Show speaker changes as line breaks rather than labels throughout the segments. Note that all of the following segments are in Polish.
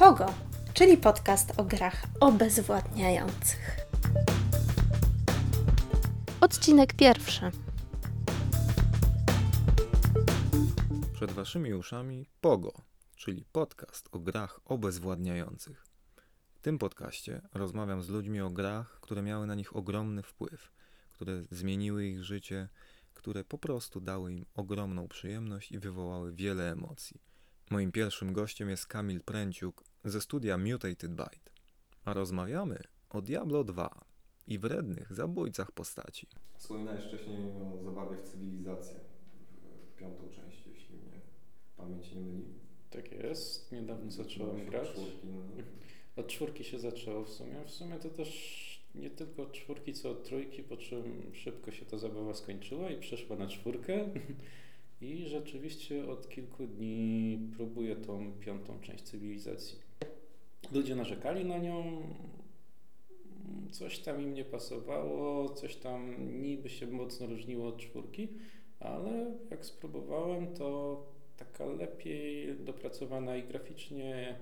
Pogo, czyli podcast o grach obezwładniających. Odcinek pierwszy.
Przed Waszymi uszami Pogo, czyli podcast o grach obezwładniających. W tym podcaście rozmawiam z ludźmi o grach, które miały na nich ogromny wpływ, które zmieniły ich życie, które po prostu dały im ogromną przyjemność i wywołały wiele emocji. Moim pierwszym gościem jest Kamil Pręciuk ze studia Mutated Byte, a rozmawiamy o Diablo 2 i wrednych zabójcach postaci. Wspominałeś wcześniej o zabawie w cywilizację, w piątą część, jeśli mnie pamięć nie myli.
Tak jest, niedawno zacząłem grać.
Czwórki, no.
Od czwórki się zaczęło w sumie. W sumie to też nie tylko od czwórki, co od trójki, po czym szybko się ta zabawa skończyła i przeszła na czwórkę. I rzeczywiście od kilku dni próbuję tą piątą część cywilizacji. Ludzie narzekali na nią, coś tam im nie pasowało, coś tam niby się mocno różniło od czwórki, ale jak spróbowałem, to taka lepiej dopracowana i graficznie,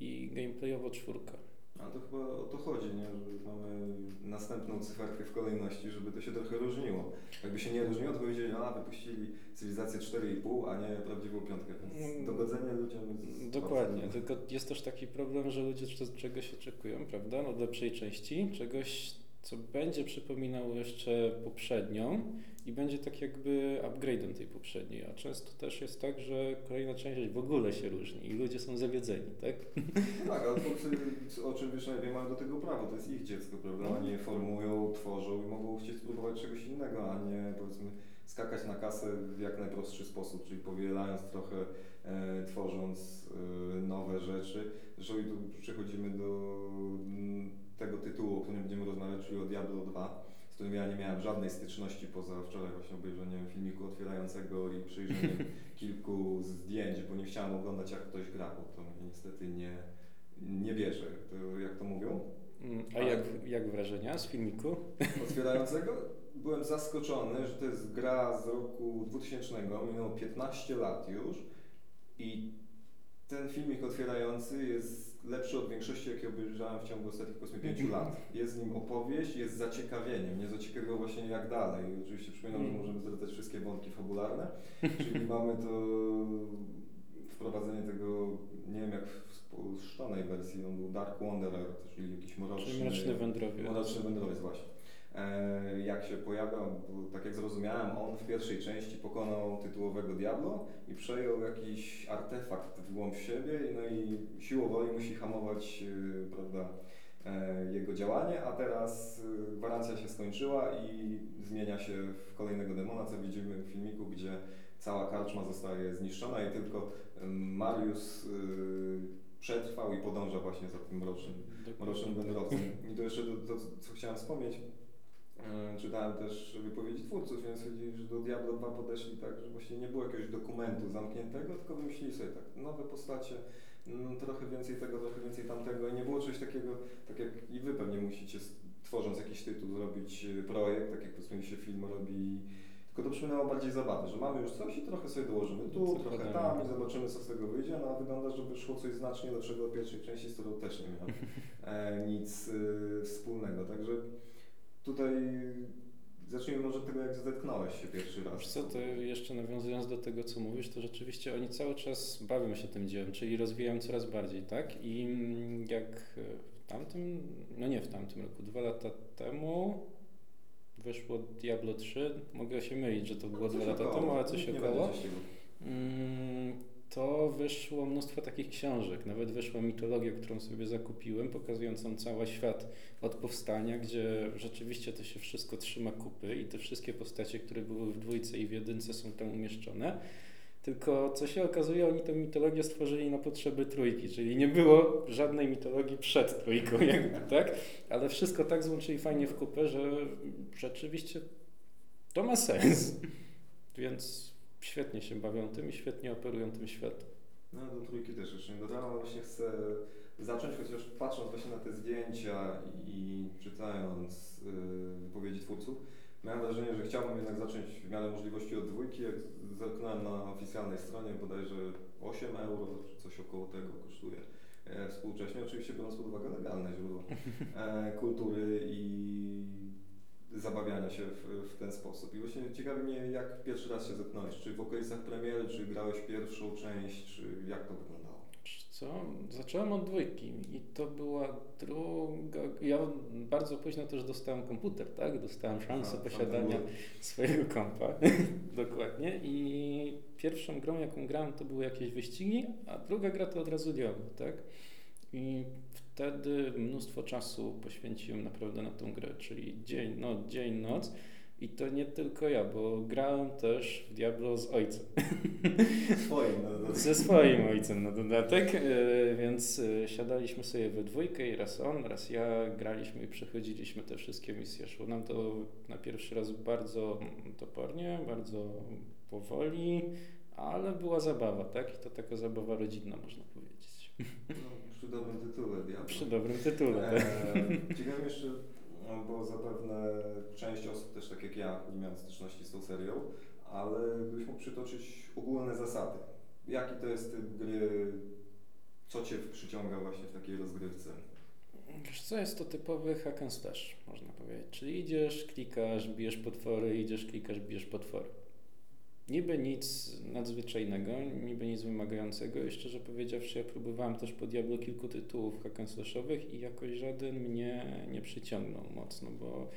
i gameplayowo czwórka.
A to chyba o to chodzi, nie? że mamy następną cyferkę w kolejności, żeby to się trochę różniło. Jakby się nie różniło, to powiedzieli, a wypuścili cywilizację 4,5, a nie prawdziwą piątkę. Więc
Mm,
dogodzenie ludziom jest
Dokładnie,
bardzo-
tylko jest też taki problem, że ludzie czegoś oczekują, prawda? No lepszej części, czegoś, co będzie przypominało jeszcze poprzednią i będzie tak jakby upgrade'em tej poprzedniej, a często też jest tak, że kolejna część w ogóle się różni i ludzie są zawiedzeni, tak?
No tak, ale twórcy, o czym wiesz najlepiej, mają do tego prawo, to jest ich dziecko, prawda? Oni formują, tworzą i mogą chcieć spróbować czegoś innego, a nie powiedzmy skakać na kasę w jak najprostszy sposób, czyli powielając trochę, e, tworząc e, nowe rzeczy. Zresztą i tu przechodzimy do mm, tego tytułu, o którym będziemy rozmawiać, czyli o Diablo 2, z którym ja nie miałem żadnej styczności poza wczoraj właśnie obejrzeniem filmiku otwierającego i przyjrzeniem kilku zdjęć, bo nie chciałem oglądać jak ktoś gra, bo to mnie niestety nie, nie bierze, to, jak to mówią.
Mm, A
Ale-
jak, jak wrażenia z filmiku?
Otwierającego byłem zaskoczony, że to jest gra z roku 2000, minęło 15 lat już i ten filmik otwierający jest lepszy od większości, jakie obejrzałem w ciągu ostatnich powiedzmy 5 lat. Jest nim opowieść, jest zaciekawienie. Mnie zaciekawiło właśnie jak dalej. Oczywiście przypominam, że możemy zdradzać wszystkie wątki fabularne, czyli mamy to wprowadzenie tego, nie wiem jak w spuszczonej wersji, on był Dark Wanderer, czyli jakiś mroczny,
Czyli mroczny wędrowiec.
Mroczny wędrowiec, właśnie. E, jak się pojawiał, bo tak jak zrozumiałem, on w pierwszej części pokonał tytułowego Diablo i przejął jakiś artefakt w głąb siebie, no i siłą woli musi hamować, e, prawda, e, jego działanie, a teraz gwarancja się skończyła i zmienia się w kolejnego demona, co widzimy w filmiku, gdzie cała karczma zostaje zniszczona i tylko Marius przetrwał i podąża właśnie za tym mrocznym mrocznym wędrowcem. I to jeszcze to, to, co chciałem wspomnieć, czytałem też wypowiedzi twórców, więc stwierdzili, że do Diablo 2 podeszli tak, że właśnie nie było jakiegoś dokumentu zamkniętego, tylko wymyślili sobie tak, nowe postacie, mm, trochę więcej tego, trochę więcej tamtego i nie było czegoś takiego, tak jak i wy pewnie musicie tworząc jakiś tytuł zrobić e, projekt, tak jak powiedzmy się film robi tylko to przypominało bardziej zabawę, że mamy już coś i trochę sobie dołożymy tu, trochę
Dokładnie.
tam i zobaczymy co z tego wyjdzie, no a wygląda, żeby szło coś znacznie lepszego od pierwszej części, z którą też nie miałem e, nic y, wspólnego. Także tutaj zacznijmy może od tego, jak zetknąłeś się pierwszy raz.
Co, to jeszcze nawiązując do tego, co mówisz, to rzeczywiście oni cały czas bawią się tym dziełem, czyli rozwijają coraz bardziej, tak? I jak w tamtym, no nie w tamtym roku, dwa lata temu wyszło Diablo 3, mogę się mylić, że to było
Coś
dwa lata
około,
temu, ale coś około.
ścigał.
Mm, to wyszło mnóstwo takich książek. Nawet wyszła mitologia, którą sobie zakupiłem, pokazującą cały świat od powstania, gdzie rzeczywiście to się wszystko trzyma kupy i te wszystkie postacie, które były w dwójce i w jedynce są tam umieszczone. Tylko co się okazuje, oni tę mitologię stworzyli na potrzeby trójki, czyli nie było żadnej mitologii przed trójką, jakby, tak? Ale wszystko tak złączyli fajnie w kupę, że rzeczywiście to ma sens. Więc świetnie się bawią tym i świetnie operują tym światem.
No do trójki też jeszcze nie dodałem, ale właśnie chcę zacząć, chociaż patrząc właśnie na te zdjęcia i czytając y, wypowiedzi twórców, miałem wrażenie, że chciałbym jednak zacząć w miarę możliwości od dwójki. Jak zerknąłem na oficjalnej stronie, bodajże 8 euro, coś około tego kosztuje e, współcześnie, oczywiście biorąc pod uwagę legalne źródło e, kultury i zabawiania się w, w ten sposób. I właśnie ciekawi mnie, jak pierwszy raz się zetknąłeś, czy w okolicach premiery, czy grałeś pierwszą część, czy jak to wyglądało?
Co? Zacząłem od dwójki i to była druga. Ja bardzo późno też dostałem komputer, tak? Dostałem szansę
A,
posiadania swojego kompa. Dokładnie. I pierwszą grą, jaką grałem, to były jakieś wyścigi, a druga gra to od razu Diablo, tak? I wtedy mnóstwo czasu poświęciłem naprawdę na tą grę, czyli dzień, noc, dzień, noc. I to nie tylko ja, bo grałem też w Diablo z ojcem.
Swoim.
Ze swoim ojcem na dodatek, e, więc e, siadaliśmy sobie we dwójkę i raz on, raz ja graliśmy i przechodziliśmy te wszystkie misje. Szło nam to na pierwszy raz bardzo topornie, bardzo powoli, ale była zabawa, tak? I to taka zabawa rodzinna, można powiedzieć.
No, przy dobrym tytule, Diablo.
Przy dobrym tytule,
Ciekawe mnie jeszcze, no, bo zapewne część osób też tak jak ja nie miałem styczności z tą serią, ale gdybyś mógł przytoczyć ogólne zasady. Jaki to jest typ gry, co Cię przyciąga właśnie w takiej rozgrywce?
Wiesz co, jest to typowy hack and slash, można powiedzieć. Czyli idziesz, klikasz, bijesz potwory, idziesz, klikasz, bijesz potwory. Niby nic nadzwyczajnego, niby nic wymagającego i szczerze powiedziawszy, ja próbowałem też po Diablo kilku tytułów hack i jakoś żaden mnie nie przyciągnął mocno, bo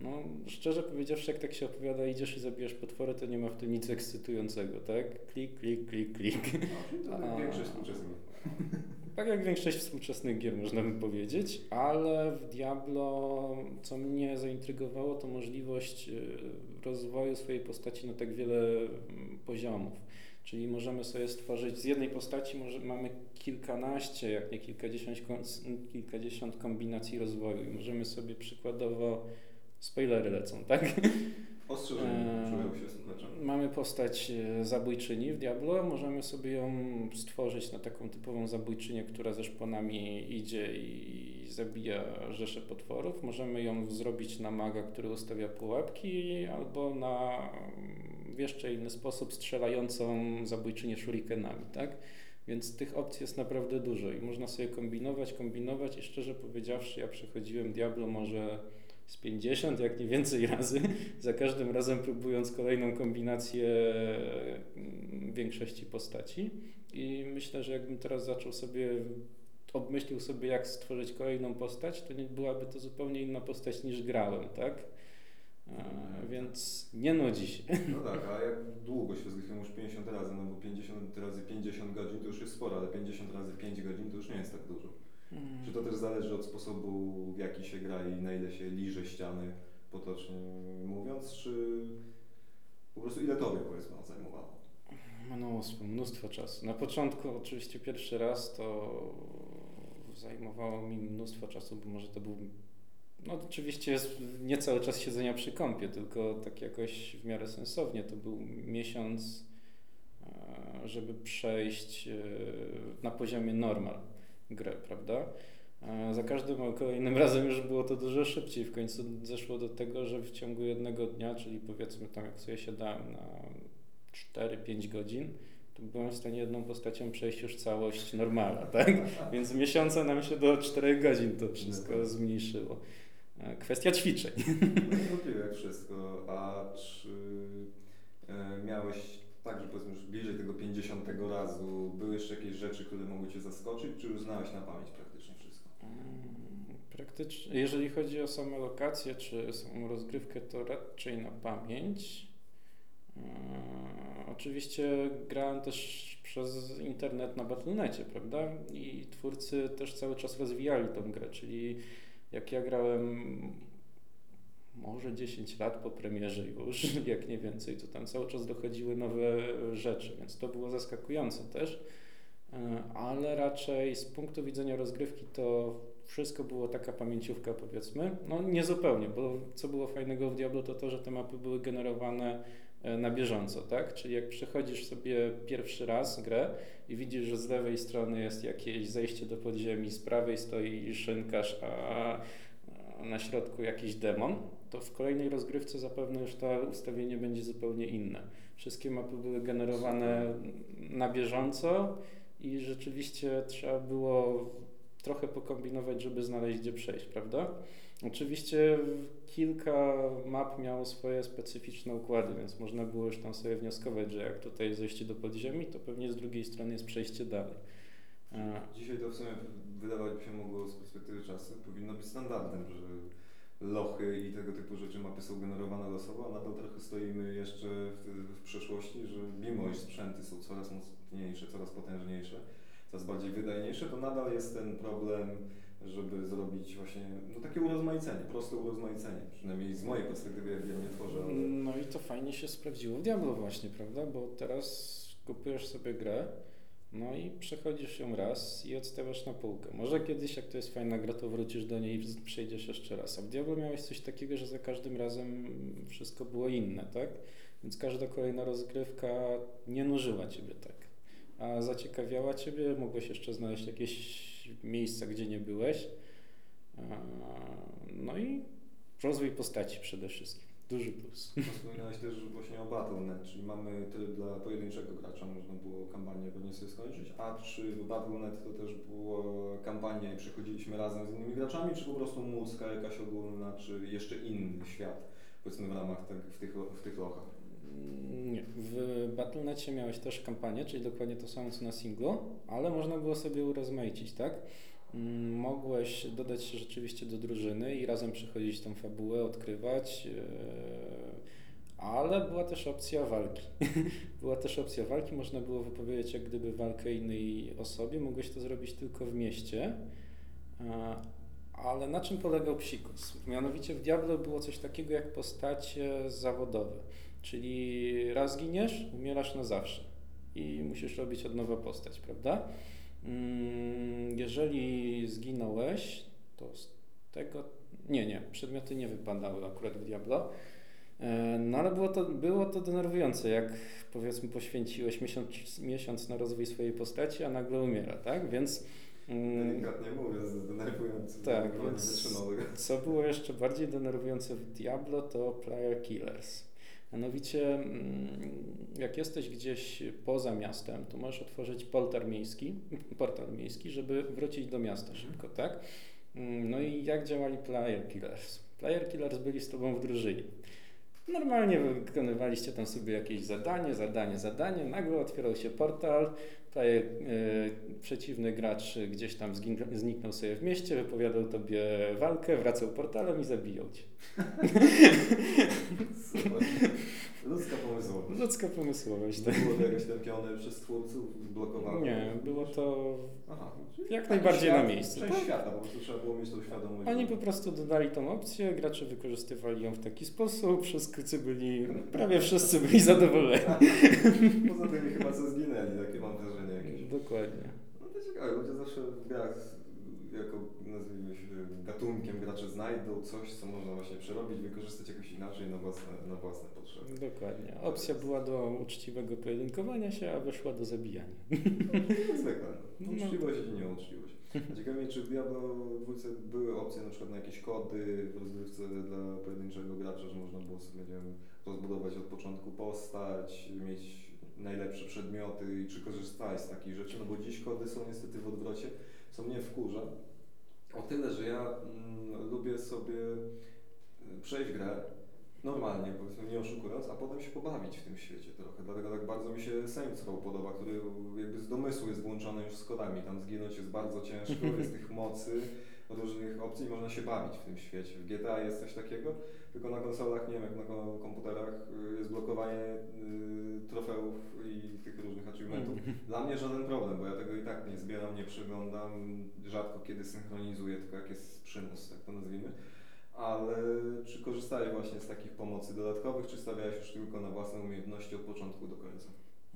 no, szczerze powiedziawszy, jak tak się opowiada, idziesz i zabijesz potwory, to nie ma w tym nic ekscytującego, tak? Klik, klik, klik, klik.
No, to
A.
większość współczesnych.
Tak jak większość współczesnych gier, można by powiedzieć, ale w Diablo, co mnie zaintrygowało, to możliwość y, rozwoju swojej postaci na tak wiele mm, poziomów. Czyli możemy sobie stworzyć z jednej postaci, może mamy kilkanaście, jak nie kilkadziesiąt, kilkadziesiąt kombinacji rozwoju. Możemy sobie przykładowo, spoilery lecą, tak?
Ostrzeżenie, czują się.
Mamy postać e, zabójczyni w Diablo, możemy sobie ją stworzyć na taką typową zabójczynię, która ze szponami idzie i zabija rzesze potworów. Możemy ją zrobić na maga, który ustawia pułapki, albo na mm, w jeszcze inny sposób strzelającą zabójczynię shurikenami, tak? Więc tych opcji jest naprawdę dużo i można sobie kombinować, kombinować i szczerze powiedziawszy, ja przechodziłem Diablo może z 50, jak nie więcej razy, za każdym razem próbując kolejną kombinację mm, większości postaci. I myślę, że jakbym teraz zaczął sobie, obmyślił sobie, jak stworzyć kolejną postać, to nie byłaby to zupełnie inna postać niż grałem, tak? E, więc nie nudzi się.
No tak, a jak długo się rozgrywamy już 50 razy, no bo 50 razy 50 godzin to już jest sporo, ale 50 razy 5 godzin to już nie jest tak dużo. Czy to też zależy od sposobu, w jaki się gra i na ile się liże ściany, potocznie mówiąc, czy po prostu ile tobie powiedzmy zajmowało?
Mnóstwo, mnóstwo czasu. Na początku oczywiście pierwszy raz to zajmowało mi mnóstwo czasu, bo może to był no oczywiście nie cały czas siedzenia przy kąpie, tylko tak jakoś w miarę sensownie. To był miesiąc, e, żeby przejść e, na poziomie normal grę, prawda? Za każdym kolejnym razem już było to dużo szybciej. W końcu zeszło do tego, że w ciągu jednego dnia, czyli powiedzmy tam jak sobie siadałem na 4-5 godzin, to byłem w stanie jedną postacią przejść już całość normala, tak? Więc miesiąca nam się do 4 godzin to wszystko zmniejszyło. E, Kwestia ćwiczeń.
No niewątpliwie jak wszystko, a czy e, miałeś tak, że powiedzmy już bliżej tego 50 razu, były jeszcze jakieś rzeczy, które mogły Cię zaskoczyć, czy już znałeś na pamięć praktycznie wszystko?
Mm, Praktycznie, jeżeli chodzi o same lokacje czy samą rozgrywkę, to raczej na pamięć. Eee, Oczywiście grałem też przez internet na Battle.necie, prawda? I twórcy też cały czas rozwijali tą grę, czyli jak ja grałem może 10 lat po premierze już, jak nie więcej, to tam cały czas dochodziły nowe rzeczy, więc to było zaskakujące też. E, ale raczej z punktu widzenia rozgrywki to wszystko było taka pamięciówka powiedzmy. No nie zupełnie, bo co było fajnego w Diablo to to, że te mapy były generowane e, na bieżąco, tak? Czyli jak przechodzisz sobie pierwszy raz grę i widzisz, że z lewej strony jest jakieś zejście do podziemi, z prawej stoi szynkarz, a a na środku jakiś demon, to w kolejnej rozgrywce zapewne już to ustawienie będzie zupełnie inne. Wszystkie mapy były generowane na bieżąco i rzeczywiście trzeba było trochę pokombinować, żeby znaleźć gdzie przejść, prawda? Oczywiście kilka map miało swoje specyficzne układy, więc można było już tam sobie wnioskować, że jak tutaj zejście do podziemi, to pewnie z drugiej strony jest przejście dalej. E,
Dzisiaj to w sumie wydawać by się mogło z perspektywy czasu, powinno być standardem, że lochy i tego typu rzeczy, mapy są generowane losowo, a nadal trochę stoimy jeszcze w, w przeszłości, że mimo iż sprzęty są coraz mocniejsze, coraz potężniejsze, coraz bardziej wydajniejsze, to nadal jest ten problem, żeby zrobić właśnie no, takie urozmaicenie, proste urozmaicenie, przynajmniej z mojej perspektywy, jak ja nie tworzę, ale
No i to fajnie się sprawdziło w Diablo właśnie, prawda? Bo teraz kupujesz sobie grę, no i przechodzisz ją raz i odstawiasz na półkę. Może kiedyś, jak to jest fajna gra, to wrócisz do niej i przejdziesz jeszcze raz. A w Diablo miałeś coś takiego, że za każdym razem wszystko było inne, tak? Więc każda kolejna rozgrywka nie nużyła ciebie tak. A zaciekawiała ciebie, mogłeś jeszcze znaleźć jakieś miejsca, gdzie nie byłeś. No i rozwój postaci przede wszystkim. Duży plus.
Wspominałeś też właśnie o Battle.net, czyli mamy tryb dla pojedynczego gracza, można było kampanię pewnie sobie skończyć, a czy w Battle.net to też była kampania i przechodziliśmy razem z innymi graczami, czy po prostu mucka jakaś ogólna, czy jeszcze inny świat, powiedzmy w ramach te, w, tych, w tych lochach?
Nie. W Battle.necie miałeś też kampanię, czyli dokładnie to samo co na singlu, ale można było sobie urozmaicić, tak? Mogłeś dodać się rzeczywiście do drużyny i razem przechodzić tą fabułę, odkrywać, yy, ale była też opcja walki. była też opcja walki, można było wypowiedzieć jak gdyby walkę innej osobie, mogłeś to zrobić tylko w mieście. Yy, Ale na czym polegał psikus? Mianowicie w Diablo było coś takiego jak postacie zawodowe. Czyli raz giniesz, umierasz na zawsze i musisz robić od nowa postać, prawda? Mm, Jeżeli zginąłeś, to z tego. Nie, nie, przedmioty nie wypadały akurat w Diablo. E, No ale było to, było to denerwujące, jak powiedzmy poświęciłeś miesiąc, miesiąc na rozwój swojej postaci, a nagle umiera, tak? Więc. mm,
Delikatnie mówiąc, denerwujący.
Tak, więc-. Co było jeszcze bardziej denerwujące w Diablo, to player killers. Mianowicie, mm, jak jesteś gdzieś poza miastem, to możesz otworzyć portal miejski, portal miejski, żeby wrócić do miasta szybko, tak? Mm, No i jak działali player killers? Player killers byli z tobą w drużynie. Normalnie wykonywaliście tam sobie jakieś zadanie, zadanie, zadanie, nagle otwierał się portal, player, e, przeciwny gracz gdzieś tam zniknął sobie w mieście, wypowiadał tobie walkę, wracał portalem i zabijał cię.
Super. Ludzka pomysłowość.
Ludzka pomysłowość. Tak?
Było to jakoś tępione przez twórców, blokowane?
Nie, było to
Aha.
jak najbardziej na
świat,
miejscu.
Część
Tak?
świata, po prostu trzeba było mieć tą świadomość.
Oni po prostu dodali tą opcję, gracze wykorzystywali ją w taki sposób, wszyscy byli, prawie wszyscy byli zadowoleni.
Poza tym chyba co zginęli, takie.
Dokładnie.
No to ciekawe, ludzie zawsze w grach jako nazwijmy się gatunkiem gracze znajdą coś, co można właśnie przerobić, wykorzystać jakoś inaczej na własne, na własne potrzeby.
Dokładnie. Opcja była do uczciwego pojedynkowania się, a wyszła do zabijania.
Jak zwykle.
No.
Uczciwość i nieuczciwość. Ciekawe mnie, czy w Diablo 2 były opcje na przykład na jakieś kody w rozgrywce dla pojedynczego gracza, że można było sobie, nie wiem, rozbudować od początku postać, mieć najlepsze przedmioty i czy korzystałeś z takich rzeczy, no bo dziś kody są niestety w odwrocie, co mnie wkurza. O tyle, że ja mm, lubię sobie y, przejść grę normalnie, powiedzmy nie oszukując, a potem się pobawić w tym świecie trochę. Dlatego tak bardzo mi się Saints Row podoba, który jakby z domysłu jest włączony już z kodami. Tam zginąć jest bardzo ciężko, jest tych mocy, różnych opcji i można się bawić w tym świecie. W GTA jest coś takiego, tylko na konsolach, nie wiem, jak na ko- komputerach y, jest blokowanie y, trofeów i tych różnych achievementów. Dla mnie żaden problem, bo ja tego i tak nie zbieram, nie przeglądam, rzadko kiedy synchronizuję, tylko jak jest przymus, tak to nazwijmy. Ale czy korzystałeś właśnie z takich pomocy dodatkowych, czy stawiałeś już tylko na własne umiejętności od początku do końca?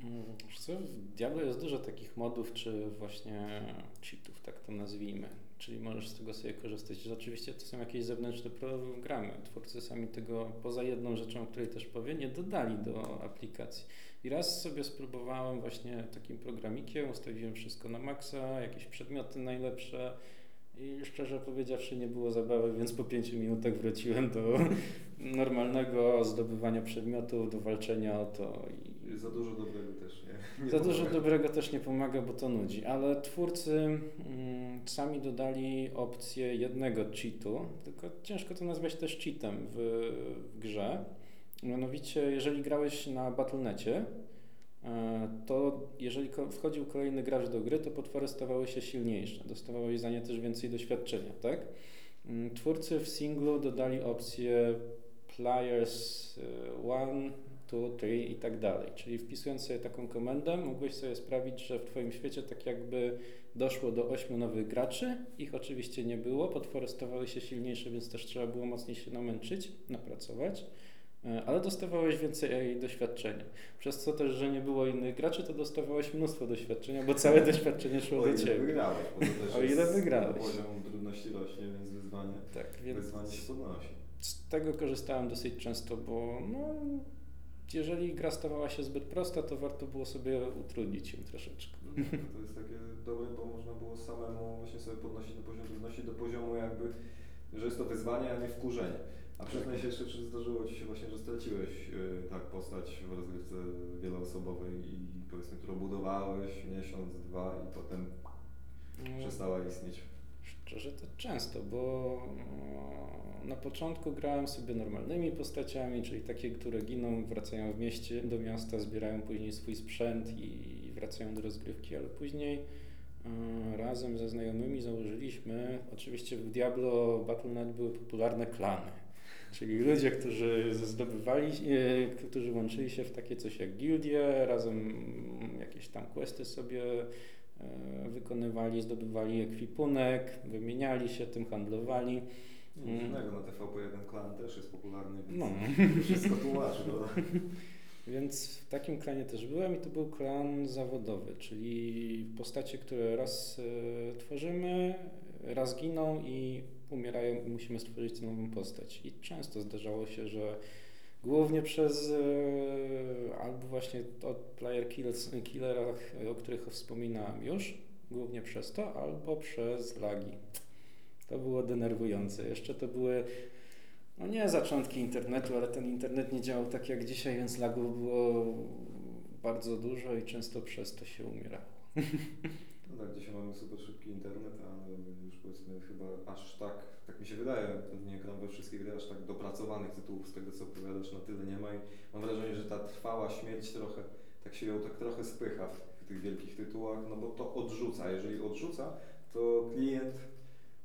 Mm, Wiesz co, w Diablo jest dużo takich modów, czy właśnie cheatów, tak to nazwijmy. Czyli możesz z tego sobie korzystać. Oczywiście to są jakieś zewnętrzne programy. Twórcy sami tego, poza jedną rzeczą, o której też powiem, nie dodali do aplikacji. I raz sobie spróbowałem właśnie takim programikiem, ustawiłem wszystko na maksa, jakieś przedmioty najlepsze. I szczerze powiedziawszy, nie było zabawy, więc po pięciu minutach wróciłem do normalnego zdobywania przedmiotów, do walczenia o to. I
Za dużo dobrego też, nie? nie
za dużo
pomaga.
dobrego też nie pomaga, bo to nudzi, ale twórcy mm, sami dodali opcję jednego cheatu, tylko ciężko to nazwać też cheatem w, w grze. Mianowicie, jeżeli grałeś na Battle.necie, e, to jeżeli wchodził kolejny gracz do gry, to potwory stawały się silniejsze, dostawałeś za nie też więcej doświadczenia, tak? Mm, Twórcy w singlu dodali opcję players 1, 2, 3 i tak dalej. Czyli wpisując sobie taką komendę, mogłeś sobie sprawić, że w Twoim świecie tak jakby doszło do ośmiu nowych graczy. Ich oczywiście nie było, potwory stawały się silniejsze, więc też trzeba było mocniej się namęczyć, napracować. E, Ale dostawałeś więcej doświadczenia. Przez co też, że nie było innych graczy, to dostawałeś mnóstwo doświadczenia, bo całe doświadczenie szło
O
do Ciebie.
wygrałeś,
O ile wygrałeś.
Poziom trudności rośnie, więc wyzwanie,
Tak, więc
wyzwanie się podnosi.
z tego korzystałem dosyć często, bo no, jeżeli gra stawała się zbyt prosta, to warto było sobie utrudnić ją troszeczkę.
No, to jest takie dobre, bo można było samemu właśnie sobie podnosić ten poziom trudności do poziomu jakby, że jest to wyzwanie, a nie wkurzenie. A przyznaj się jeszcze, czy zdarzyło Ci się właśnie, że straciłeś yy, tak postać w rozgrywce wieloosobowej i powiedzmy, którą budowałeś miesiąc, dwa i potem
No,
przestała istnieć.
Szczerze to często, bo e, na początku grałem sobie normalnymi postaciami, czyli takie, które giną, wracają w mieście, do miasta, zbierają później swój sprzęt i wracają do rozgrywki, ale później e, razem ze znajomymi założyliśmy, oczywiście w Diablo Battle.net były popularne klany. Czyli ludzie, którzy zdobywali, e, którzy łączyli się w takie coś jak gildie, razem jakieś tam questy sobie wykonywali, zdobywali ekwipunek, wymieniali się tym, handlowali.
Nic
Mm.
dziwnego, na TVP1 klan też jest popularny, więc
No.
wszystko tłumaczy. No.
Więc w takim klanie też byłem i to był klan zawodowy, czyli postacie, które raz e, tworzymy, raz giną i umierają i musimy stworzyć nową postać. I często zdarzało się, że głównie przez e, albo właśnie od player kills, killerach, o których wspominałem już, głównie przez to, albo przez lagi. To było denerwujące. Jeszcze to były no nie zaczątki internetu, ale ten internet nie działał tak jak dzisiaj, więc lagów było bardzo dużo i często przez to się umierało.
No tak, dzisiaj mamy super szybki internet, ale już powiedzmy chyba aż tak, tak mi się wydaje, nie gram we wszystkie gry, aż tak dopracowanych tytułów z tego co opowiadasz na tyle nie ma i mam wrażenie, że ta trwała śmierć trochę, tak się ją tak trochę spycha w, tych wielkich tytułach, no bo to odrzuca, jeżeli odrzuca, to klient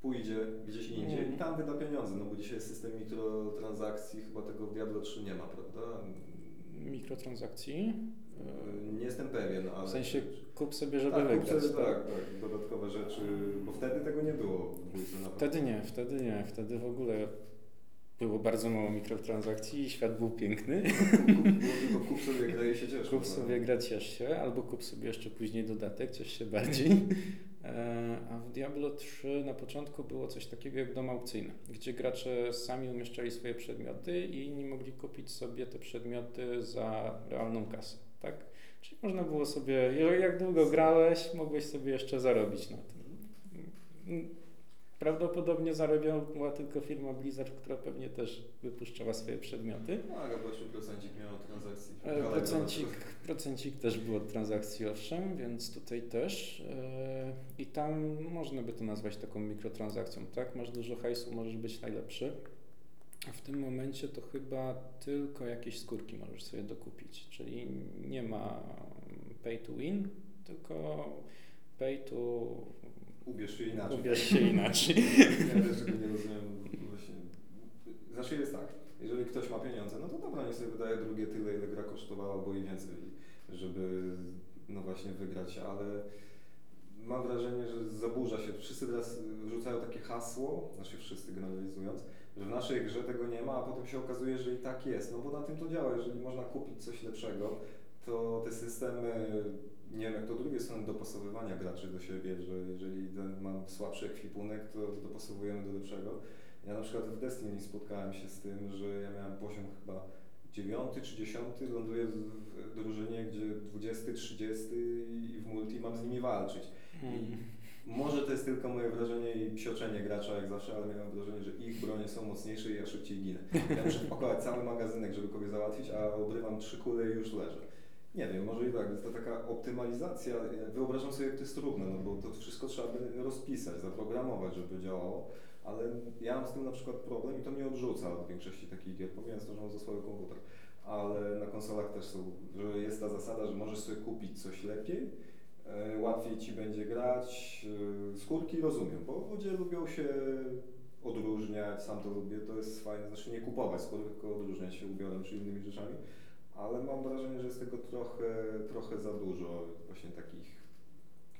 pójdzie gdzieś indziej
Mhm.
i tam wyda pieniądze, no bo dzisiaj jest system mikrotransakcji, chyba tego w Diablo 3 nie ma, prawda?
Mikrotransakcji?
Yy, Nie jestem pewien, ale...
W sensie kup sobie, żeby
tak, kup
wygrać.
sobie, tak, tak, dodatkowe rzeczy, bo wtedy tego nie było
Wtedy nie, wtedy nie, wtedy w ogóle było bardzo mało mikrotransakcji i świat był piękny.
Kup, kup sobie grę i się ciesz.
Kup sobie gra, ciesz się, albo kup sobie jeszcze później dodatek, ciesz się bardziej. E, A w Diablo 3 na początku było coś takiego jak dom aukcyjny, gdzie gracze sami umieszczali swoje przedmioty i inni mogli kupić sobie te przedmioty za realną kasę, tak? Czyli można było sobie, jak długo grałeś, mogłeś sobie jeszcze zarobić na tym. Prawdopodobnie zarabiała tylko firma Blizzard, która pewnie też wypuszczała swoje przedmioty.
Tak, a właśnie procencik miał transakcji.
E,
Ale
Procencik, procencik też był od transakcji, owszem, więc tutaj też. e, I tam można by to nazwać taką mikrotransakcją, tak? Masz dużo hajsu, możesz być najlepszy. A w tym momencie to chyba tylko jakieś skórki możesz sobie dokupić, czyli nie ma pay to win, tylko pay to
Ubierz się inaczej.
ubierz się inaczej.
Ja też nie rozumiem właśnie. Znaczy jest tak, jeżeli ktoś ma pieniądze, no to dobra, niech sobie wydaje drugie tyle, ile gra kosztowała, albo i więcej, żeby no właśnie wygrać, ale mam wrażenie, że zaburza się. Wszyscy teraz rzucają takie hasło, znaczy wszyscy generalizując, że w naszej grze tego nie ma, a potem się okazuje, że i tak jest. No bo na tym to działa, jeżeli można kupić coś lepszego, to te systemy, nie wiem jak to drugie strony dopasowywania graczy do siebie, że jeżeli mam słabszy ekwipunek, to dopasowujemy do lepszego. Ja na przykład w Destiny spotkałem się z tym, że ja miałem poziom chyba 9 czy 10, ląduję w drużynie, gdzie 20, 30 i w multi mam z nimi walczyć. Może to jest tylko moje wrażenie i psioczenie gracza jak zawsze, ale miałem wrażenie, że ich bronie są mocniejsze i ja szybciej ginę. Ja muszę wpakować cały magazynek, żeby kogoś załatwić, a obrywam trzy kule i już leżę. Nie wiem, może i tak, to taka optymalizacja. Wyobrażam sobie, jak to jest trudne, no bo to wszystko trzeba by rozpisać, zaprogramować, żeby działało, ale ja mam z tym na przykład problem i to mnie odrzuca od większości takich gier, pomijając to, że mam za słaby komputer. Ale na konsolach też są, że jest ta zasada, że możesz sobie kupić coś lepiej, łatwiej ci będzie grać. E, skórki rozumiem, bo ludzie lubią się odróżniać, sam to lubię, to jest fajne, znaczy nie kupować skóry, tylko odróżniać się ubiorem czy innymi rzeczami ale mam wrażenie, że jest tego trochę, trochę za dużo właśnie takich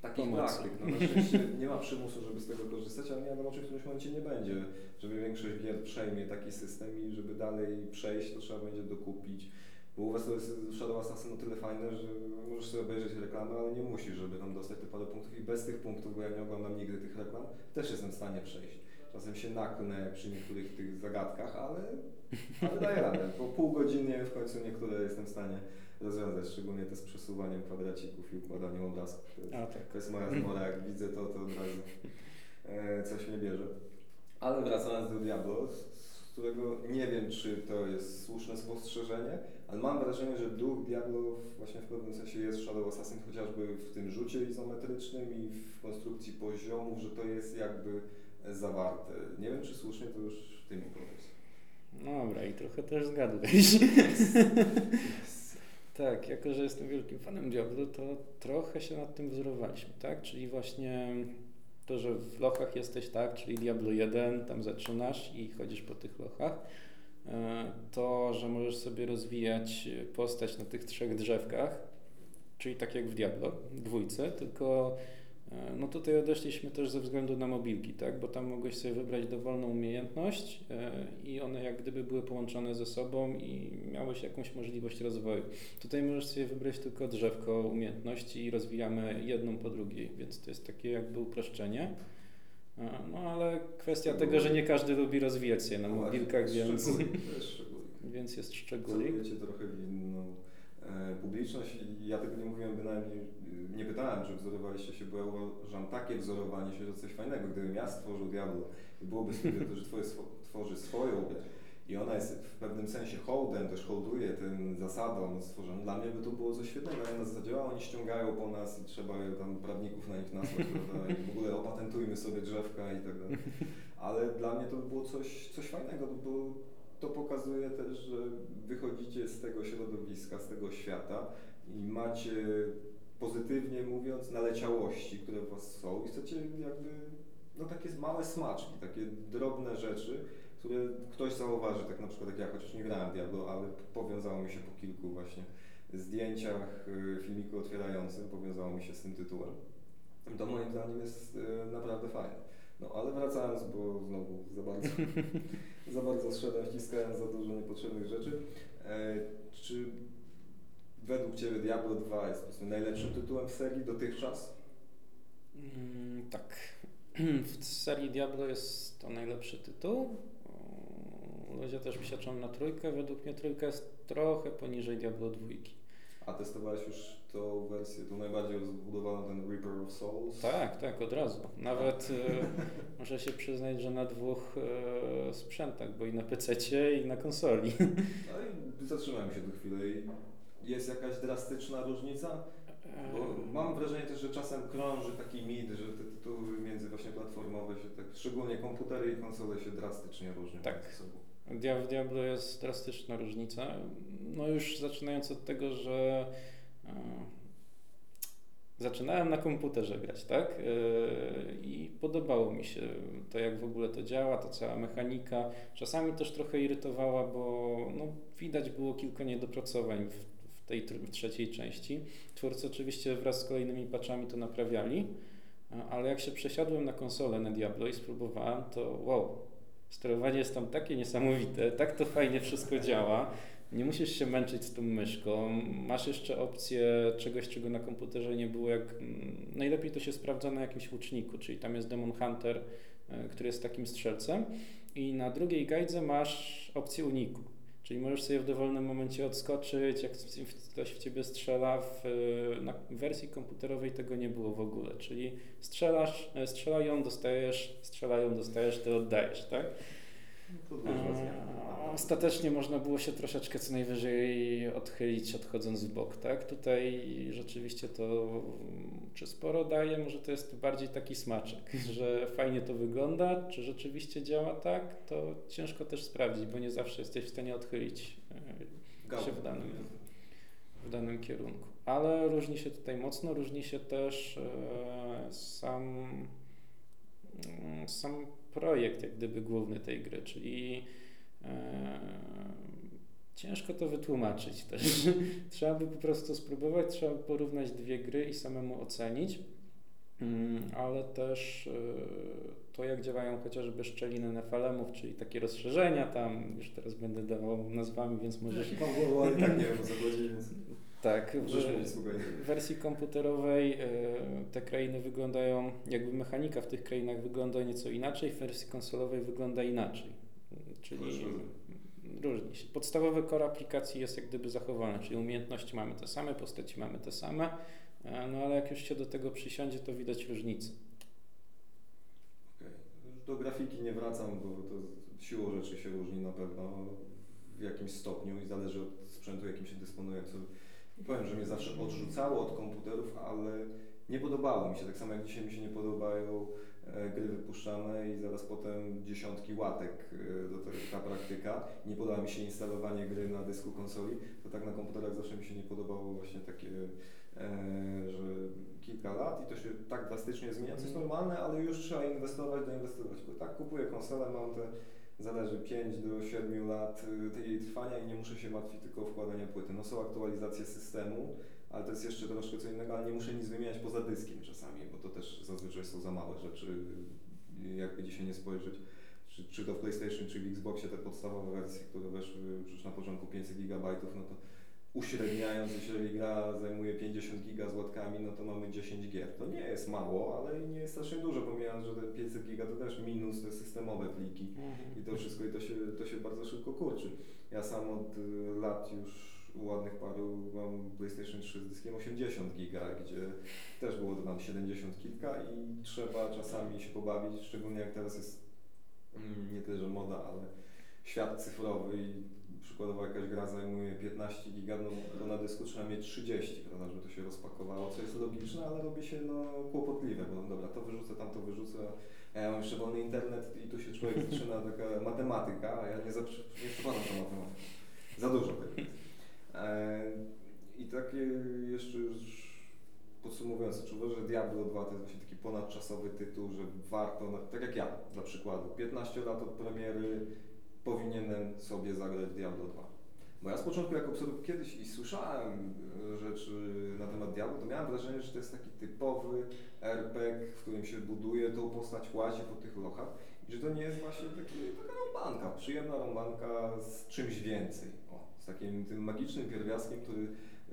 takich
Pomocy.
praktyk. No, na szczęście nie ma przymusu, żeby z tego korzystać, ale nie wiadomo, czy w którymś momencie nie będzie, żeby większość gier przejmie taki system i żeby dalej przejść, to trzeba będzie dokupić. Bo u Was to jest Shadow Assassin o tyle fajne, że możesz sobie obejrzeć reklamę, ale nie musisz, żeby tam dostać te parę punktów i bez tych punktów, bo ja nie oglądam nigdy tych reklam, też jestem w stanie przejść. Czasem się naknę przy niektórych tych zagadkach, ale, ale daję radę. Po pół godziny w końcu niektóre jestem w stanie rozwiązać, szczególnie te z przesuwaniem kwadracików i układaniem obrazków. To jest,
A, tak.
to jest moja zmora, jak widzę to, to od razu e, coś mnie bierze. Ale wracając do Diablo, którego nie wiem, czy to jest słuszne spostrzeżenie, ale mam wrażenie, że duch Diablo właśnie w pewnym sensie jest Shadow Assassin, chociażby w tym rzucie izometrycznym i w konstrukcji poziomów, że to jest jakby zawarte. Nie wiem, czy słusznie, to już Ty mi powiedz.
Dobra, i trochę też zgadłeś. tak, jako że jestem wielkim fanem Diablo, to trochę się nad tym wzorowaliśmy, tak? Czyli właśnie to, że w lochach jesteś tak, czyli Diablo 1, tam zaczynasz i chodzisz po tych lochach. E, to, że możesz sobie rozwijać postać na tych trzech drzewkach, czyli tak jak w Diablo, dwójce, tylko no tutaj odeszliśmy też ze względu na mobilki, tak? bo tam mogłeś sobie wybrać dowolną umiejętność e, i one jak gdyby były połączone ze sobą i miałeś jakąś możliwość rozwoju. Tutaj możesz sobie wybrać tylko drzewko umiejętności i rozwijamy jedną po drugiej, więc to jest takie jakby uproszczenie. E, no ale kwestia tego, że nie każdy lubi rozwijać się na
No
mobilkach, więc, więc jest szczególik.
Całujecie trochę w inną e, publiczność i ja tego nie mówiłem bynajmniej, y, nie pytałem, czy wzorowaliście się, bo ja uważam takie wzorowanie się, że coś fajnego. Gdybym ja stworzył Diablo i byłoby sobie to, że twoje swo, tworzy swoją i ona jest w pewnym sensie hołdem, też hołduje tym zasadom stworzonym, dla mnie by to było coś świetnego, ale nas zadziała, oni ściągają po nas i trzeba tam prawników na nich nasłać, i w ogóle opatentujmy sobie drzewka i tak dalej. Ale dla mnie to by było coś, coś fajnego, bo to pokazuje też, że wychodzicie z tego środowiska, z tego świata i macie pozytywnie mówiąc naleciałości, które w Was są i chcecie jakby no takie małe smaczki, takie drobne rzeczy, które ktoś zauważy, tak na przykład jak ja, chociaż nie grałem Diablo, ale powiązało mi się po kilku właśnie zdjęciach, y, filmiku otwierającym, powiązało mi się z tym tytułem. To moim zdaniem jest y, naprawdę fajne. No ale wracając, bo znowu za bardzo, za bardzo zszedłem wciskając za dużo niepotrzebnych rzeczy. E, czy według Ciebie Diablo 2 jest najlepszym tytułem w serii dotychczas?
Mm, tak. W serii Diablo jest to najlepszy tytuł. O, Ludzie też psiaczą na trójkę. Według mnie trójka jest trochę poniżej Diablo dwójki.
A testowałeś już tą wersję, tą najbardziej rozbudowaną, ten Reaper of Souls?
Tak, tak, od razu. Nawet e, muszę się przyznać, że na dwóch e, sprzętach, bo i na PC i na konsoli.
No i zatrzymałem się tu chwilę i jest jakaś drastyczna różnica? Bo mam wrażenie też, że czasem krąży taki mit, że te tytuły między właśnie platformowe się tak, szczególnie komputery i konsole się drastycznie różnią
Tak.
między sobą.
W Diablo jest drastyczna różnica. No już zaczynając od tego, że e, zaczynałem na komputerze grać, tak? E, I podobało mi się to, jak w ogóle to działa, ta cała mechanika. Czasami też trochę irytowała, bo no, widać było kilka niedopracowań w, w tej tr- trzeciej części. Twórcy oczywiście wraz z kolejnymi patchami to naprawiali, ale jak się przesiadłem na konsolę na Diablo i spróbowałem, to wow, Sterowanie jest tam takie niesamowite, tak to fajnie wszystko działa. Nie musisz się męczyć z tą myszką. Masz jeszcze opcję czegoś, czego na komputerze nie było. Jak, mm, najlepiej to się sprawdza na jakimś łuczniku, czyli tam jest Demon Hunter, e, który jest takim strzelcem. I na drugiej gajdze masz opcję uniku. Czyli możesz sobie w dowolnym momencie odskoczyć, jak ktoś w ciebie strzela. W, na wersji komputerowej tego nie było w ogóle. Czyli strzelasz, e, strzelają, dostajesz, strzelają, dostajesz, ty oddajesz, tak?
To duża zmiana.
A, Ostatecznie można było się troszeczkę co najwyżej odchylić, odchodząc w bok, tak? Tutaj rzeczywiście to czy sporo daje, może to jest bardziej taki smaczek, że fajnie to wygląda, czy rzeczywiście działa tak, to ciężko też sprawdzić, bo nie zawsze jesteś w stanie odchylić e, się w danym, w danym kierunku. Ale różni się tutaj mocno, różni się też e, sam, mm, sam projekt, jak gdyby główny tej gry, czyli e, ciężko to wytłumaczyć też. trzeba by po prostu spróbować, trzeba porównać dwie gry i samemu ocenić, mm, ale też e, to, jak działają chociażby szczeliny nefalemów, czyli takie rozszerzenia tam, już teraz będę dawał nazwami, więc może
ale tak nie wiem
Tak, w- wersji komputerowej e, te krainy wyglądają, jakby mechanika w tych krainach wygląda nieco inaczej, w wersji konsolowej wygląda inaczej. Czyli różni się. Podstawowy core aplikacji jest jak gdyby zachowany, czyli umiejętności mamy te same, postaci mamy te same, e, no ale jak już się do tego przysiądzie, to widać różnicę.
Do grafiki nie wracam, bo to siłą rzeczy się różni na pewno w jakimś stopniu i zależy od sprzętu, jakim się dysponuje. Co nie powiem, że mnie zawsze odrzucało od komputerów, ale nie podobało mi się. Tak samo jak dzisiaj mi się nie podobają e, gry wypuszczane i zaraz potem dziesiątki łatek e, do tego, ta praktyka. Nie podoba mi się instalowanie gry na dysku konsoli, to tak na komputerach zawsze mi się nie podobało właśnie takie, e, że kilka lat i to się tak drastycznie zmienia, co jest normalne, ale już trzeba inwestować, doinwestować. Bo tak kupuję konsolę, mam te zależy 5 do 7 lat y, jej trwania i nie muszę się martwić tylko o wkładanie płyty. No są aktualizacje systemu, ale to jest jeszcze troszkę co innego, ale nie muszę nic wymieniać poza dyskiem czasami, bo to też zazwyczaj są za małe rzeczy, y, jakby dzisiaj nie spojrzeć. Czy, czy to w PlayStation, czy w Xboxie te podstawowe wersje, które weszły już na początku 500 GB, no to uśredniając, jeżeli gra zajmuje 50 giga z łatkami, no to mamy 10 gier. To nie jest mało, ale nie jest strasznie dużo, pomijając, że te 500 giga to też minus te systemowe pliki i to wszystko i to się, to się bardzo szybko kurczy. Ja sam od y, lat już ładnych paru mam PlayStation 3 z dyskiem 80 giga, gdzie też było to tam 70 kilka i trzeba czasami się pobawić, szczególnie jak teraz jest mm, nie tyle, że moda, ale świat cyfrowy i przykładowo jakaś gra zajmuje 15 giga, no to na dysku trzeba mieć 30, prawda, żeby to się rozpakowało, co jest logiczne, ale robi się no, kłopotliwe, bo no, dobra, to wyrzucę, tamto wyrzucę, a ja mam jeszcze wolny internet i tu się człowiek zaczyna taka matematyka, a ja nie, zaprzy- nie przepadam matematykę. Za dużo tego jest. E, I takie jeszcze już podsumowując, czy uważasz, że Diablo 2 to jest właśnie taki ponadczasowy tytuł, że warto, na- tak jak ja dla przykładu, 15 lat od premiery powinienem sobie zagrać w Diablo 2. Bo ja z początku jak obserwowałem kiedyś i słyszałem e, rzeczy na temat Diablo, to miałem wrażenie, że to jest taki typowy RPG, w którym się buduje, tą postać łazi po tych lochach i że to nie jest właśnie taki, taka rąbanka, przyjemna rąbanka z czymś więcej. O, z takim tym magicznym pierwiastkiem, który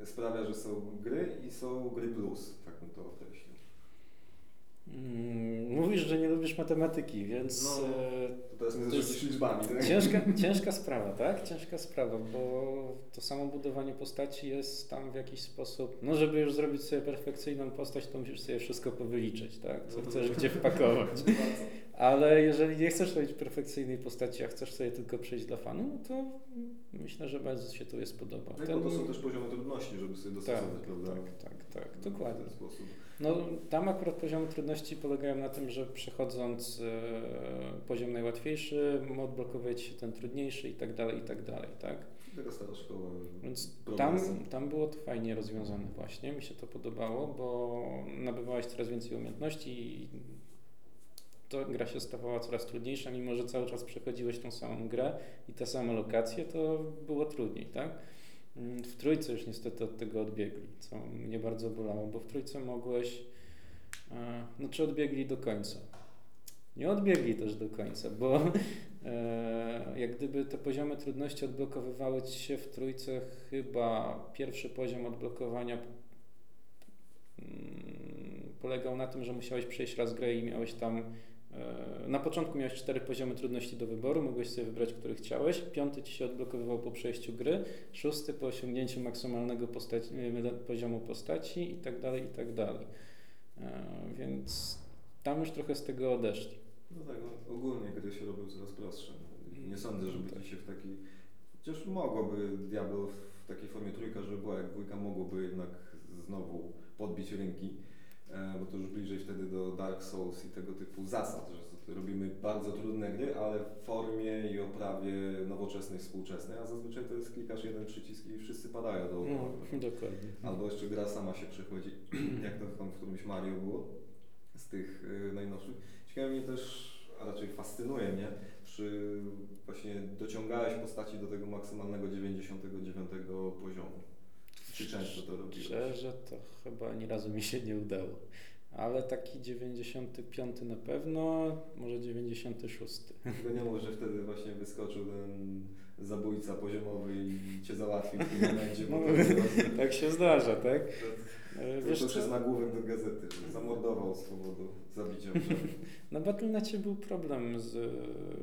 sprawia, że są gry i są gry plus, tak bym to określił.
Mm, Mówisz, że nie lubisz matematyki, więc
No,
e,
To teraz mnie zarzucisz liczbami, tak?
ciężka, ciężka sprawa, tak? Ciężka sprawa, bo to samo budowanie postaci jest tam w jakiś sposób, no żeby już zrobić sobie perfekcyjną postać, to musisz sobie wszystko powyliczyć, tak? Co
No
chcesz gdzie wpakować. Ale jeżeli nie chcesz robić perfekcyjnej postaci, a chcesz sobie tylko przejść dla fanu, no to myślę, że bardzo się to jest podoba.
No po to są też poziomy trudności, żeby sobie
tak,
dostosować, prawda?
tak, tak, tak, dokładnie.
W ten sposób.
No, tam akurat poziomy trudności polegają na tym, że przechodząc e, poziom najłatwiejszy, odblokowuje ci się ten trudniejszy i tak dalej, i tak dalej, tak?
Taka stara szkoła.
Więc tam, tam było to fajnie rozwiązane właśnie, mi się to podobało, bo nabywałeś coraz więcej umiejętności i to gra się stawała coraz trudniejsza, mimo że cały czas przechodziłeś tą samą grę i te same lokacje, to było trudniej, tak? Mm, W trójce już niestety od tego odbiegli, co mnie bardzo bolało, bo w trójce mogłeś, e, no czy odbiegli do końca? Nie odbiegli też do końca, bo e, jak gdyby te poziomy trudności odblokowywały ci się w trójce chyba pierwszy poziom odblokowania mm, polegał na tym, że musiałeś przejść raz grę i miałeś tam na początku miałeś cztery poziomy trudności do wyboru, mogłeś sobie wybrać, który chciałeś. Piąty ci się odblokowywał po przejściu gry, szósty po osiągnięciu maksymalnego postaci, e, poziomu postaci i tak dalej, i tak dalej. E, więc tam już trochę z tego odeszli.
No tak, no, ogólnie gry się robią coraz prostsze. Nie sądzę, żeby
Tak.
się w taki... Chociaż mogłoby Diablo w takiej formie trójka, żeby była jak dwójka, mogłoby jednak znowu podbić rynki, e, bo to już bliżej wtedy do Dark Souls i tego typu zasad, że robimy bardzo trudne gry, ale w formie i oprawie nowoczesnej, współczesnej, a zazwyczaj to jest klikasz jeden przycisk i wszyscy padają do
No, dokładnie.
Albo jeszcze gra sama się przechodzi, jak to tam w którymś Mario było, z tych y, najnowszych. Ciekawe mnie też, a raczej fascynuje mnie, czy właśnie dociągałeś postaci do tego maksymalnego 99 poziomu. Czy często to robiłeś?
Szczerze, to chyba ani razu mi się nie udało. Ale taki 95 na pewno, może 96.
Tylko nie mów, że wtedy właśnie wyskoczył ten zabójca poziomowy i cię załatwił w tym momencie.
No,
to jest
tak się zdarza, tak? E,
To,
Wiesz
to
co?
nagłówek do gazety, że zamordował z powodu zabicia.
Na Battle.necie był problem z e,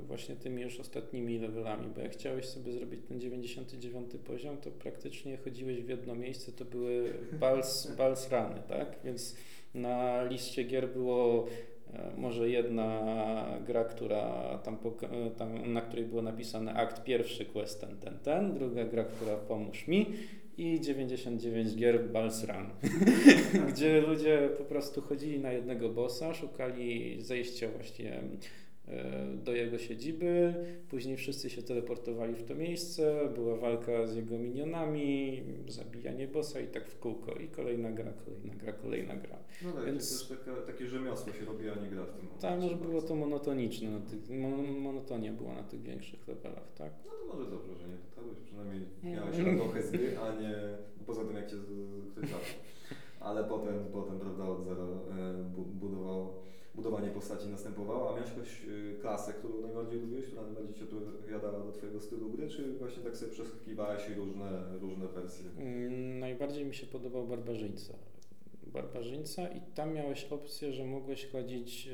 właśnie tymi już ostatnimi levelami, bo jak chciałeś sobie zrobić ten 99 poziom, to praktycznie chodziłeś w jedno miejsce, to były Bals, Bals Rany, tak? Więc na liście gier było e, może jedna gra, która tam, e, tam, na której było napisane akt pierwszy, quest ten, ten, ten, druga gra, która pomóż mi. I 99 gier Bals Run, gdzie ludzie po prostu chodzili na jednego bossa, szukali zejścia właśnie e, do jego siedziby, później wszyscy się teleportowali w to miejsce, była walka z jego minionami, zabijanie bossa i tak w kółko i kolejna gra, kolejna gra, kolejna gra.
No tak,
Więc-
też taka, takie rzemiosło się robi, a nie gra w tym momencie.
Tam już było to monotoniczne, na tych, mon, monotonia była na tych większych levelach, tak?
No to może dobrze, że nie dotarłeś, przynajmniej
Nie.
miałeś radochę z gry, a nie poza tym jak cię ktoś zaczął. Ale potem, potem prawda, od zera e, bu- budował, budowanie postaci następowało, a miałeś jakąś e, klasę, którą najbardziej lubiłeś, która najbardziej cię odpowiadała do twojego stylu gry, czy właśnie tak sobie przeskakiwałeś różne, różne wersje?
Mm, Najbardziej mi się podobał Barbarzyńca. Barbarzyńca i tam miałeś opcję, że mogłeś chodzić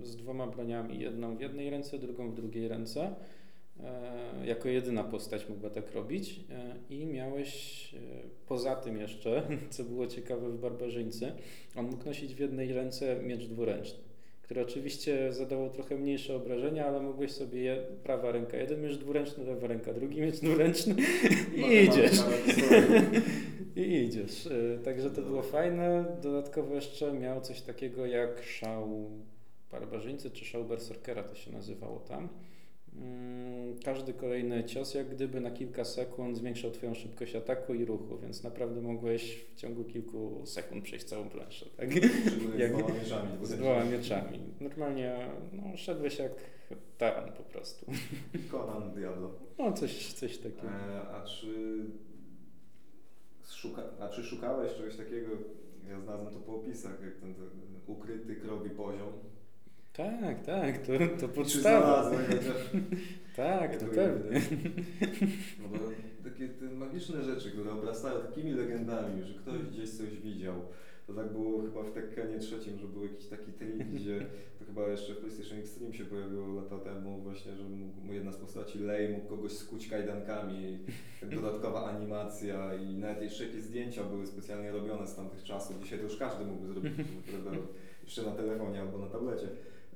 e, z dwoma broniami, jedną w jednej ręce, drugą w drugiej ręce. E, Jako jedyna postać mogła tak robić e, i miałeś e, poza tym jeszcze, co było ciekawe w Barbarzyńcy, on mógł nosić w jednej ręce miecz dwuręczny, który oczywiście zadawał trochę mniejsze obrażenia, ale mogłeś sobie je, prawa ręka jeden miecz dwuręczny, lewa ręka drugi miecz dwuręczny i idziesz. I idziesz. Także to było fajne. Dodatkowo jeszcze miał coś takiego jak szał barbarzyńcy, czy szał berserkera to się nazywało tam. Mm, Każdy kolejny cios jak gdyby na kilka sekund zwiększał Twoją szybkość ataku i ruchu, więc naprawdę mogłeś w ciągu kilku sekund przejść całą planszę. Tak? Jak-
z dwoma mieczami?
Z dwoma mieczami. Normalnie no, szedłeś jak taran po prostu.
Conan Diablo.
No coś, coś takiego.
E, a czy szuka, a czy szukałeś czegoś takiego, ja znalazłem to po opisach, jak ten, ten ukryty krowi poziom.
Tak, tak, to, to podstawa. Tak, to
Jako
pewnie.
No bo takie te magiczne rzeczy, które obrastają takimi legendami, że ktoś gdzieś coś widział. To tak było chyba w Tekkenie trzecim, że był jakiś taki trik, gdzie to chyba jeszcze w PlayStation Extreme się pojawiło lata temu właśnie, że mógł, jedna z postaci Lei mógł kogoś skuć kajdankami, dodatkowa animacja i nawet jeszcze jakieś zdjęcia były specjalnie robione z tamtych czasów. Dzisiaj to już każdy mógłby zrobić, prawda, jeszcze na telefonie albo na tablecie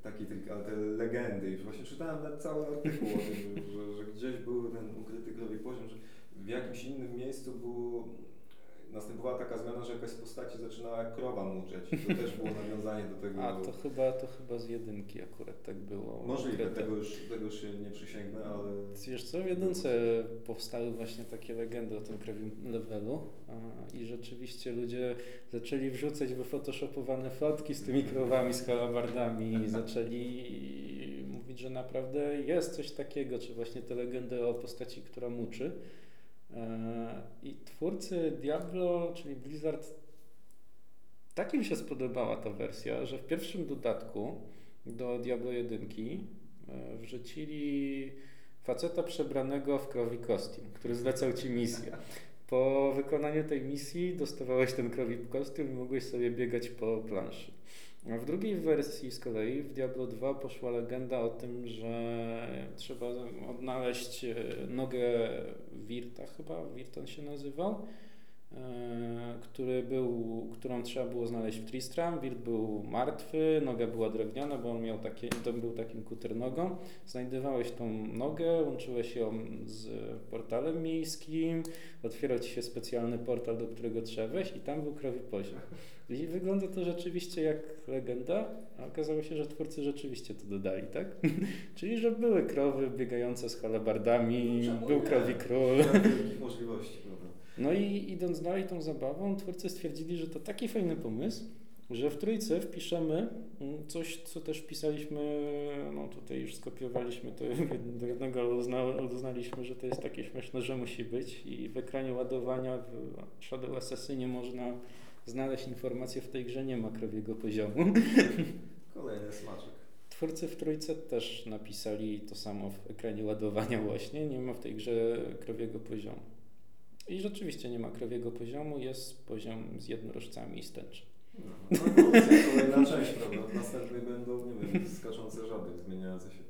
taki trik, ale te legendy, i właśnie czytałem nawet cały artykuł o tym, że, że gdzieś był ten ukryty krowi poziom, że w jakimś innym miejscu było, następowała taka zmiana, że jakaś z postaci zaczynała jak krowa muczeć. To też było nawiązanie do tego.
A to chyba, to chyba z jedynki akurat tak było.
Możliwe, tego już, tego już się nie przysięgnę, ale
Wiesz co, w jedynce powstały właśnie takie legendy o tym krewim levelu i rzeczywiście ludzie zaczęli wrzucać wyfotoshopowane fotki z tymi krowami, z halabardami i zaczęli mówić, że naprawdę jest coś takiego, czy właśnie te legendy o postaci, która muczy. E, I twórcy Diablo, czyli Blizzard, tak im się spodobała ta wersja, że w pierwszym dodatku do Diablo 1 e, wrzucili faceta przebranego w krowi kostium, który zlecał ci misję. Po wykonaniu tej misji dostawałeś ten krowi kostium i mogłeś sobie biegać po planszy. A w drugiej wersji z kolei w Diablo 2 poszła legenda o tym, że trzeba odnaleźć e, nogę Wirta chyba, Wirton się nazywał, e, który był, którą trzeba było znaleźć w Tristram. Wirt był martwy, noga była drewniana, bo on miał takie, to był takim kuternogą. Znajdowałeś tą nogę, łączyłeś ją z portalem miejskim, otwierał ci się specjalny portal, do którego trzeba wejść i tam był krowy poziom. I wygląda to rzeczywiście jak legenda, a okazało się, że twórcy rzeczywiście to dodali, tak? Czyli, że były krowy biegające z halebardami,
Czemu
był
nie?
krowi król.
Możliwości, prawda?
No i idąc dalej tą zabawą, twórcy stwierdzili, że to taki fajny pomysł, że w trójce wpiszemy mm, coś, co też pisaliśmy, no tutaj już skopiowaliśmy to do jednego, ale uzna, uznaliśmy, że to jest takie śmieszne, że musi być i w ekranie ładowania w Shadow Assassinie można znaleźć informację w tej grze nie ma krowiego poziomu.
Kolejny smaczek.
Twórcy w trójce też napisali to samo w ekranie ładowania właśnie, nie ma w tej grze krowiego poziomu. I rzeczywiście nie ma krowiego poziomu, jest poziom z jednorożcami i stęczy.
No, ewolucja, kolejna część, prawda? W następnej będą, nie wiem, skaczące żaby zmieniające się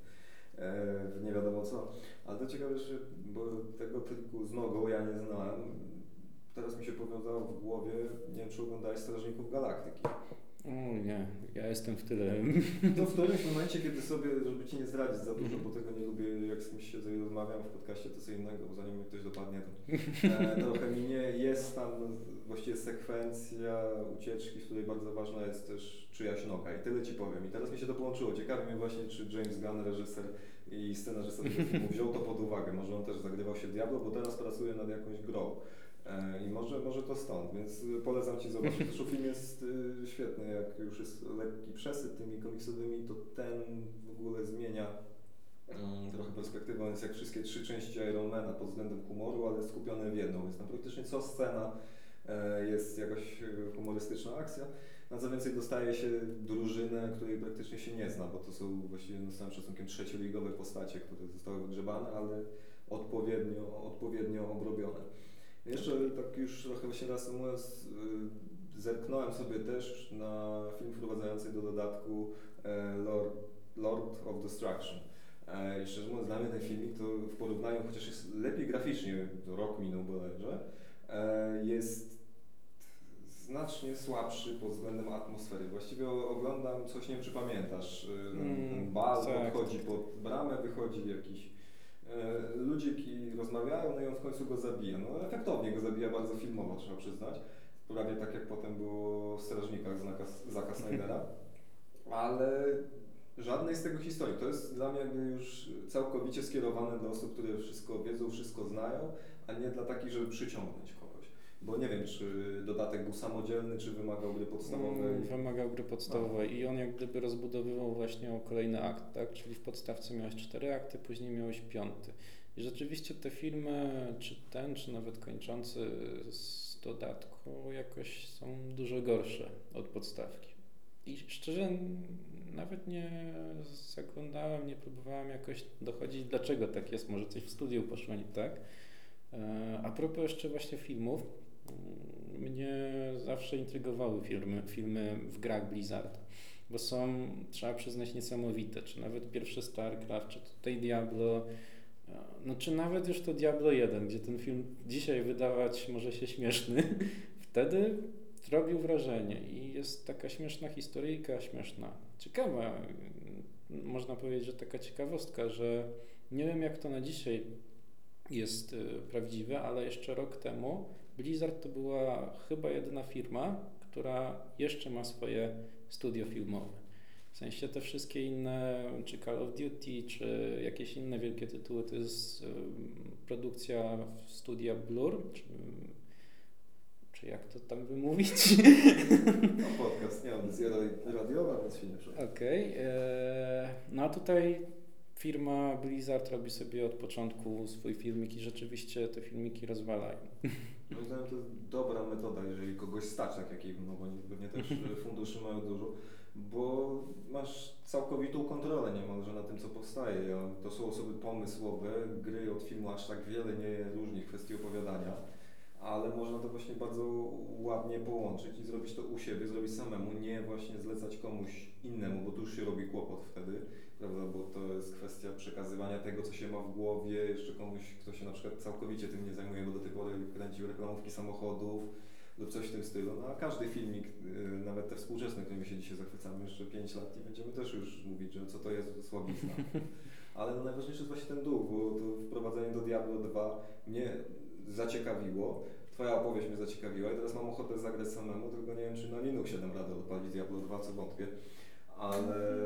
e, w nie wiadomo co. Ale to ciekawe, że, bo tego triku z nogą ja nie znałem. Teraz mi się powiązało w głowie, nie wiem czy oglądałeś Strażników Galaktyki.
O nie, ja jestem w tyle.
To w którymś momencie, kiedy sobie, żeby ci nie zdradzić za dużo, bo tego nie lubię, jak z kimś siedzę i rozmawiam w podcaście, to co innego, bo zanim mnie ktoś dopadnie, to e, trochę minie. Jest tam właściwie sekwencja ucieczki, w której bardzo ważna jest też czyjaś noga i tyle ci powiem. I teraz mi się to połączyło. Ciekawi mnie właśnie, czy James Gunn, reżyser i scenarzysta tego filmu wziął to pod uwagę. Może on też zagrywał się w Diablo, bo teraz pracuje nad jakąś grą. E, I może, może to stąd, więc y, polecam Ci zobaczyć. Zresztą film jest y, świetny, jak już jest lekki przesyt tymi komiksowymi, to ten w ogóle zmienia mm, trochę perspektywę. On jest jak wszystkie trzy części Ironmana pod względem humoru, ale skupione w jedną, więc tam praktycznie co scena e, jest jakaś y, humorystyczna akcja. A co więcej dostaje się drużynę, której praktycznie się nie zna, bo to są właściwie no, z całym szacunkiem trzecioligowe postacie, które zostały wygrzebane, ale odpowiednio, odpowiednio obrobione. Jeszcze tak już trochę właśnie reasumując, y, zerknąłem sobie też na film wprowadzający do dodatku e, Lord, Lord of Destruction. E, I szczerze mówiąc, dla mnie ten filmik to w porównaniu, chociaż jest lepiej graficznie, to rok minął bodajże, e, jest znacznie słabszy pod względem atmosfery. Właściwie oglądam coś, nie wiem czy pamiętasz, y, ten, ten
Mm,
bal
tak.
podchodzi pod bramę, wychodzi jakiś e, ludziki rozmawiają, no i on w końcu go zabija. No efektownie go zabija, bardzo filmowo trzeba przyznać. Prawie tak jak potem było w Strażnikach Zaka, Zaka Snydera. Ale żadnej z tego historii. To jest dla mnie jakby już całkowicie skierowane do osób, które wszystko wiedzą, wszystko znają, a nie dla takich, żeby przyciągnąć. Bo nie wiem, czy dodatek był samodzielny, czy wymagał gry podstawowej.
Mm, Wymagał gry podstawowej i on jak gdyby rozbudowywał właśnie o kolejny akt, tak? Czyli w podstawce miałeś cztery akty, później miałeś piąty. I rzeczywiście te filmy, czy ten, czy nawet kończący z dodatku jakoś są dużo gorsze od podstawki. I szczerze nawet nie zaglądałem, nie próbowałem jakoś dochodzić, dlaczego tak jest. Może coś w studiu poszło nie tak. E, A propos jeszcze właśnie filmów, mnie zawsze intrygowały filmy, filmy w grach Blizzard, bo są, trzeba przyznać, niesamowite. Czy nawet pierwszy StarCraft, czy tutaj Diablo, e, no czy nawet już to Diablo 1, gdzie ten film dzisiaj wydawać może się śmieszny, wtedy robił wrażenie i jest taka śmieszna historyjka, śmieszna, ciekawa. Można powiedzieć, że taka ciekawostka, że nie wiem jak to na dzisiaj jest y, prawdziwe, ale jeszcze rok temu Blizzard to była chyba jedyna firma, która jeszcze ma swoje studio filmowe. W sensie te wszystkie inne, czy Call of Duty, czy jakieś inne wielkie tytuły, to jest produkcja studia Blur, czy, czy jak to tam wymówić?
No podcast, nie audycja radiowa, więc się nie.
Okej. e, No a tutaj firma Blizzard robi sobie od początku swój filmik i rzeczywiście te filmiki rozwalają.
Moim zdaniem to jest dobra metoda, jeżeli kogoś stać, tak jak no bo pewnie też e, funduszy mają dużo, bo masz całkowitą kontrolę niemalże na tym, co powstaje. To są osoby pomysłowe, gry od filmu aż tak wiele nie różni w kwestii opowiadania, ale można to właśnie bardzo ładnie połączyć i zrobić to u siebie, zrobić samemu, nie właśnie zlecać komuś innemu, bo tu już się robi kłopot wtedy, prawda, bo to jest kwestia przekazywania tego, co się ma w głowie, jeszcze komuś, kto się na przykład całkowicie tym nie zajmuje, bo do tej pory kręcił reklamówki samochodów lub coś w tym stylu, no a każdy filmik, y, nawet te współczesne, którymi się dzisiaj zachwycamy, jeszcze 5 lat i będziemy też już mówić, że co to jest słabizna. Ale no najważniejszy jest właśnie ten duch, bo to wprowadzenie do Diablo 2 mnie zaciekawiło, Twoja opowieść mnie zaciekawiła i teraz mam ochotę zagrać samemu, tylko nie wiem, czy na Linuxie dam radę odpalić Diablo 2, co wątpię. Ale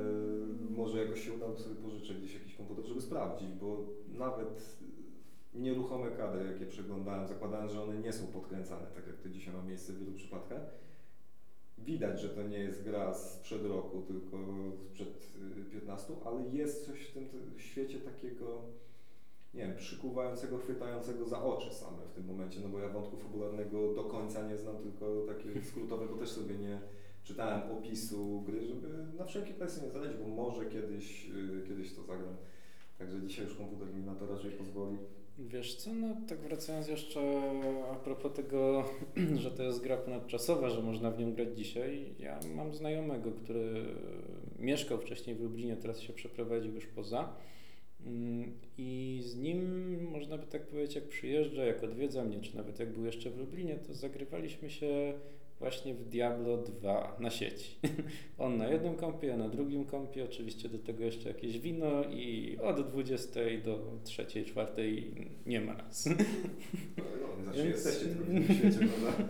może jakoś się uda sobie pożyczę gdzieś jakiś komputer, żeby sprawdzić, bo nawet nieruchome kadry, jakie przeglądałem, zakładając, że one nie są podkręcane, tak jak to dzisiaj ma miejsce w wielu przypadkach, widać, że to nie jest gra sprzed roku, tylko sprzed 15, y, ale jest coś w tym świecie takiego nie wiem, przykuwającego, chwytającego za oczy same w tym momencie, no bo ja wątku fabularnego do końca nie znam, tylko takie skrótowe, bo też sobie nie czytałem opisu gry, żeby na wszelkie kwestie nie zadać, bo może kiedyś, yy, kiedyś to zagram. Także dzisiaj już komputer mi na to raczej pozwoli.
Wiesz co, no tak wracając jeszcze a propos tego, że to jest gra ponadczasowa, że można w nią grać dzisiaj. Ja mam znajomego, który mieszkał wcześniej w Lublinie, teraz się przeprowadził już poza I z nim, można by tak powiedzieć, jak przyjeżdża, jak odwiedza mnie, czy nawet jak był jeszcze w Lublinie, to zagrywaliśmy się właśnie w Diablo 2 na sieci. On na jednym kompie, ja na drugim kompie, oczywiście do tego jeszcze jakieś wino i od 20 do 3, 4 nie ma nas.
No, no, znaczy Więc... jesteście tylko w świecie, prawda?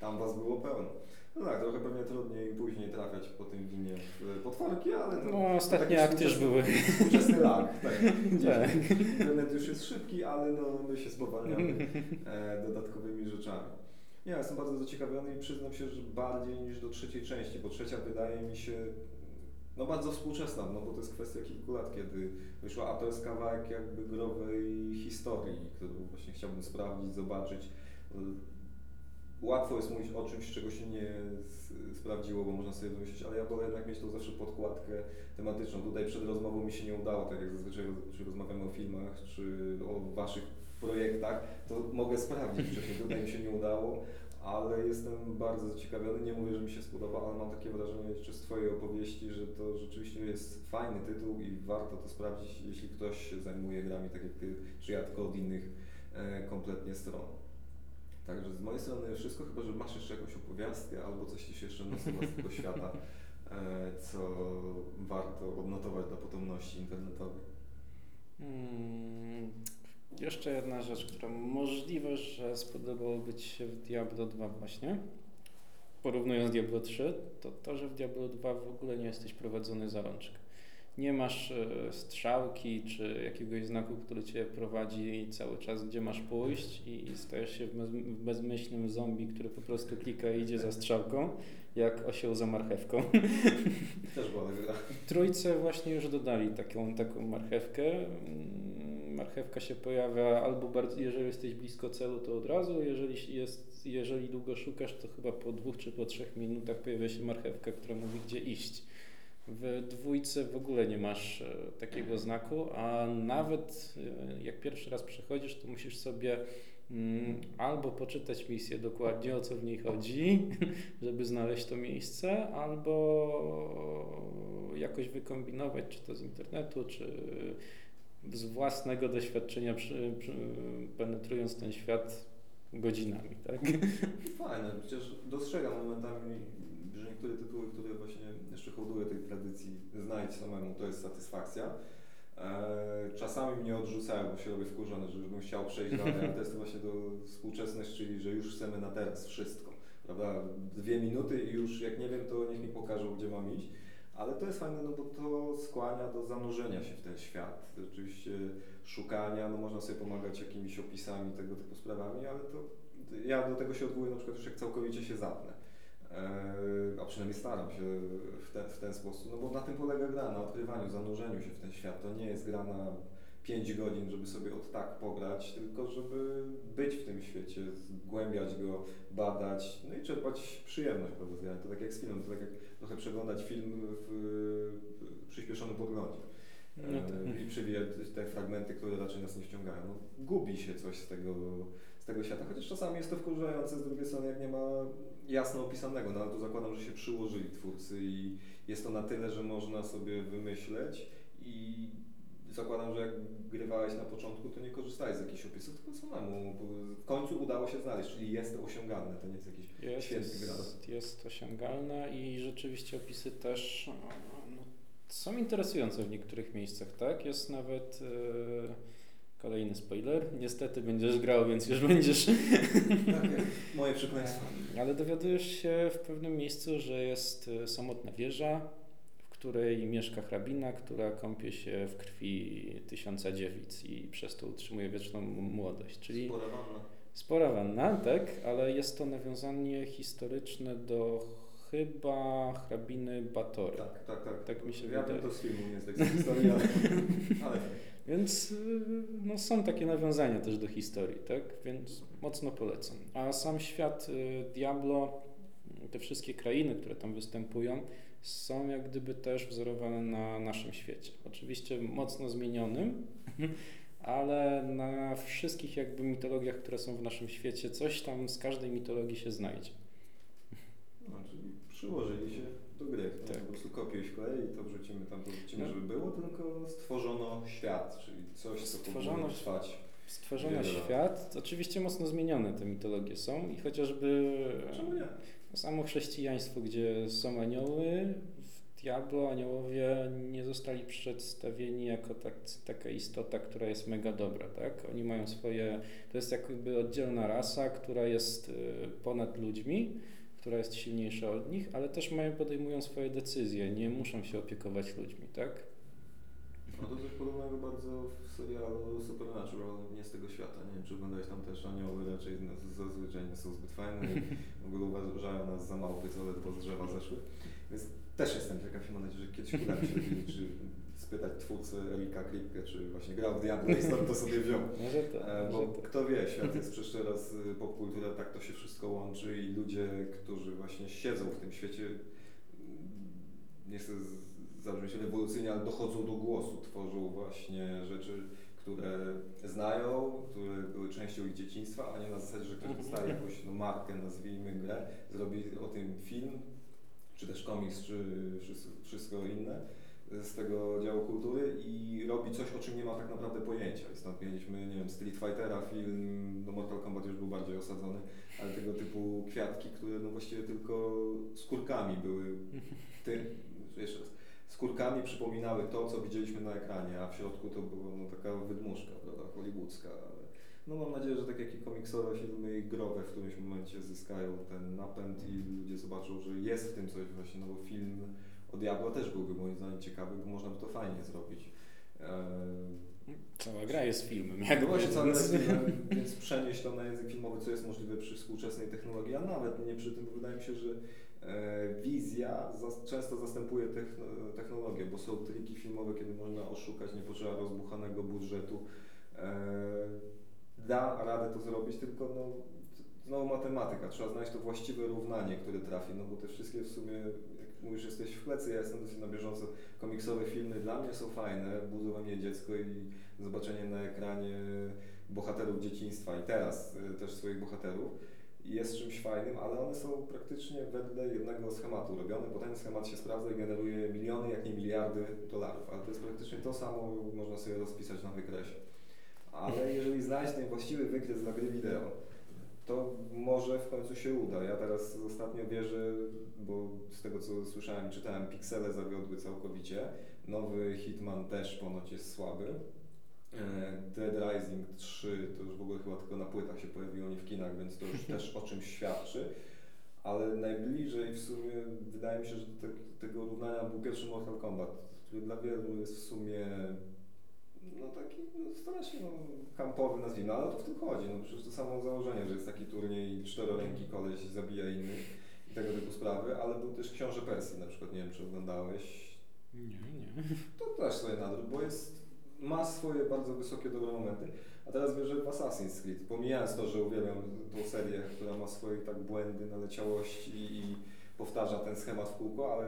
Tam was było pełno. No tak, trochę pewnie trudniej później trafiać po tym winie w potworki, ale to,
No ostatnie akty już były.
Współczesny lag, tak. tak. Internet już jest szybki, ale no, my się spowalniamy e, dodatkowymi rzeczami. Nie, ja jestem bardzo zaciekawiony i przyznam się, że bardziej niż do trzeciej części, bo trzecia wydaje mi się no bardzo współczesna, no bo to jest kwestia kilku lat, kiedy wyszła, a to jest kawałek jakby growej historii, którą właśnie chciałbym sprawdzić, zobaczyć łatwo jest mówić o czymś, czego się nie sprawdziło, bo można sobie wymyślić, ale ja wolę jednak mieć tą zawsze podkładkę tematyczną. Tutaj przed rozmową mi się nie udało, tak jak zazwyczaj czy rozmawiamy o filmach, czy o Waszych projektach, to mogę sprawdzić wcześniej. Tutaj mi się nie udało, ale jestem bardzo zaciekawiony. Nie mówię, że mi się spodoba, ale mam takie wrażenie jeszcze z Twojej opowieści, że to rzeczywiście jest fajny tytuł i warto to sprawdzić, jeśli ktoś się zajmuje grami tak jak Ty, czy ja tylko od innych e, kompletnie stron. Także z mojej strony wszystko, chyba że masz jeszcze jakąś opowiastkę albo coś Ci się jeszcze nasuwa z tego świata, e, co warto odnotować dla potomności internetowej.
Hmm, jeszcze jedna rzecz, która możliwe, że spodobałoby Ci się w Diablo 2 właśnie, porównując Diablo 3, to to, że w Diablo 2 w ogóle nie jesteś prowadzony za rączkę nie masz e, strzałki czy jakiegoś znaku, który cię prowadzi cały czas, gdzie masz pójść i stajesz się bezmyślnym zombie, który po prostu klika i idzie za strzałką, jak osioł za marchewką.
Też była gra.
Trójce właśnie już dodali taką, taką marchewkę. Mm, marchewka się pojawia albo bardzo, jeżeli jesteś blisko celu, to od razu, jeżeli, jest, jeżeli długo szukasz, to chyba po dwóch czy po trzech minutach pojawia się marchewka, która mówi, gdzie iść. W dwójce w ogóle nie masz e, takiego znaku, a nawet e, jak pierwszy raz przechodzisz, to musisz sobie mm, albo poczytać misję dokładnie o co w niej chodzi, żeby znaleźć to miejsce, albo jakoś wykombinować, czy to z internetu, czy z własnego doświadczenia, przy, przy, penetrując ten świat godzinami, tak?
Fajne, przecież dostrzegam momentami, że niektóre tytuły, które właśnie jeszcze hołduję tej tradycji, znaleźć samemu, to jest satysfakcja. E, czasami mnie odrzucają, bo się robię wkurzony, że bym chciał przejść dalej, ale to jest właśnie do współczesność, czyli że już chcemy na teraz wszystko, prawda? Dwie minuty i już jak nie wiem, to niech mi pokażą, gdzie mam iść. Ale to jest fajne, no bo to skłania do zanurzenia się w ten świat. Oczywiście szukania, no można sobie pomagać jakimiś opisami, tego typu sprawami, ale to ja do tego się odwołuję na przykład już jak całkowicie się zapnę. E, a przynajmniej staram się w ten, w ten sposób, no bo na tym polega gra, na odkrywaniu, zanurzeniu się w ten świat. To nie jest gra na 5 godzin, żeby sobie od tak pograć, tylko żeby być w tym świecie, zgłębiać go, badać, no i czerpać przyjemność prawda, z grania. To tak jak z filmem, to tak jak trochę przeglądać film w, w przyspieszonym podglądzie. No tak. E, I przewijać te fragmenty, które raczej nas nie wciągają. No, gubi się coś z tego, z tego świata, chociaż czasami jest to wkurzające z drugiej strony, jak nie ma jasno opisanego, no ale tu zakładam, że się przyłożyli twórcy i jest to na tyle, że można sobie wymyśleć i zakładam, że jak grywałeś na początku, to nie korzystałeś z jakichś opisów, tylko samemu. W końcu udało się znaleźć, czyli jest to osiągalne, to nie jest jakiś
Jest,
święty grad.
jest, jest osiągalne i rzeczywiście opisy też no, są interesujące w niektórych miejscach, tak? Jest nawet e, kolejny spoiler. Niestety będziesz grał, więc już będziesz.
Tak, moje przekleństwo.
Ale dowiadujesz się w pewnym miejscu, że jest e, samotna wieża, w której mieszka hrabina, która kąpie się w krwi tysiąca dziewic i przez to utrzymuje wieczną młodość. Czyli
Spora wanna.
Spora wanna, tak, ale jest to nawiązanie historyczne do chyba hrabiny Batory.
Tak, tak, tak.
Tak mi się
ja
wydaje.
wiem to z filmu, nie z lekcji historii, ale, ale
Więc y, no, są takie nawiązania też do historii, tak? Więc mocno polecam. A sam świat y, Diablo, te wszystkie krainy, które tam występują, są jak gdyby też wzorowane na naszym świecie. Oczywiście mocno zmienionym, ale na wszystkich jakby mitologiach, które są w naszym świecie, coś tam z każdej mitologii się znajdzie.
no, czyli przyłożyli się w klej i to wrzucimy tam, to wrzucimy,
No.
żeby było, tylko stworzono świat, czyli coś, co
Stworzono
powinno trwać.
Stworzono świat, oczywiście mocno zmienione te mitologie są i chociażby samo chrześcijaństwo, gdzie są anioły, w Diablo aniołowie nie zostali przedstawieni jako tak, taka istota, która jest mega dobra, tak? Oni mają swoje, to jest jakby oddzielna rasa, która jest y, ponad ludźmi, która jest silniejsza od nich, ale też mają, podejmują swoje decyzje, nie muszą się opiekować ludźmi, tak?
No to coś podobnego bardzo w serialu Supernatural, nie z tego świata. Nie wiem, czy oglądałeś tam też anioły, raczej zazwyczaj nie są zbyt fajne i w ogóle uważają nas za małpy, co ledwo z drzewa zeszły. Więc też jestem ciekaw, mam nadzieję, że kiedyś uda mi się czy spytać twórcę Erika Kripke, czy właśnie grał w Diablo i stąd to sobie wziął.
Może to,
E,
może
Bo
to.
kto wie, świat jest przecież teraz y, popkultura, tak to się wszystko łączy i ludzie, którzy właśnie siedzą w tym świecie, mm, nie chcę zabrzmieć rewolucyjnie, ale dochodzą do głosu, tworzą właśnie rzeczy, które znają, które były częścią ich dzieciństwa, a nie na zasadzie, że ktoś
Mhm.
dostaje jakąś no, markę, nazwijmy grę, zrobi o tym film, czy też komiks, czy wszystko inne z tego działu kultury i robi coś, o czym nie ma tak naprawdę pojęcia. I stąd mieliśmy, nie wiem, Street Fightera, film, no Mortal Kombat już był bardziej osadzony, ale tego typu kwiatki, które no właściwie tylko skórkami były tym, jeszcze raz, skórkami przypominały to, co widzieliśmy na ekranie, a w środku to była no, taka wydmuszka, prawda, hollywoodzka. Ale, no mam nadzieję, że tak jak i komiksowe filmy i growe w którymś momencie zyskają ten napęd i ludzie zobaczą, że jest w tym coś właśnie, no bo film o Diablo też byłby moim zdaniem ciekawy, bo można by to fajnie zrobić.
Cała gra jest filmem.
jak
jakby,
właśnie cały
więc-
film, więc przenieść to na język filmowy, co jest możliwe przy współczesnej technologii, a nawet nie przy tym, bo wydaje mi się, że e, wizja często zastępuje techno, technologię, bo są triki filmowe, kiedy można oszukać, nie potrzeba rozbuchanego budżetu. E, da radę to zrobić, tylko no, znowu matematyka, trzeba znaleźć to właściwe równanie, które trafi, no bo te wszystkie w sumie, mówisz, jesteś w plecy, ja jestem dosyć na bieżąco, komiksowe filmy dla mnie są fajne, budzą we mnie dziecko i zobaczenie na ekranie bohaterów dzieciństwa i teraz y, też swoich bohaterów jest czymś fajnym, ale one są praktycznie wedle jednego schematu robione, bo ten schemat się sprawdza i generuje miliony, jak nie miliardy dolarów, ale to jest praktycznie to samo, można sobie rozpisać na wykresie. Ale jeżeli znaleźć ten właściwy wykres dla gry wideo, to może w końcu się uda. Ja teraz ostatnio wierzę, bo z tego co słyszałem, czytałem, piksele zawiodły całkowicie. Nowy Hitman też ponoć jest słaby. E, Dead Rising 3 to już w ogóle chyba tylko na płytach się pojawiło, nie w kinach, więc to już też o czymś świadczy. Ale najbliżej w sumie wydaje mi się, że do te, tego równania był pierwszy Mortal Kombat, który dla wielu jest w sumie no taki no, strasznie no, kampowy nazwijmy, ale to w tym chodzi. No przecież to samo założenie, że jest taki turniej czteroręki koleś zabija innych i tego typu sprawy, ale był też Książę Persji na przykład, nie wiem czy oglądałeś.
Nie, nie.
To też sobie nadrób, bo jest, ma swoje bardzo wysokie dobre momenty. A teraz wierzę w Assassin's Creed, pomijając to, że uwielbiam tą serię, która ma swoje tak błędy, naleciałości i powtarza ten schemat w kółko, ale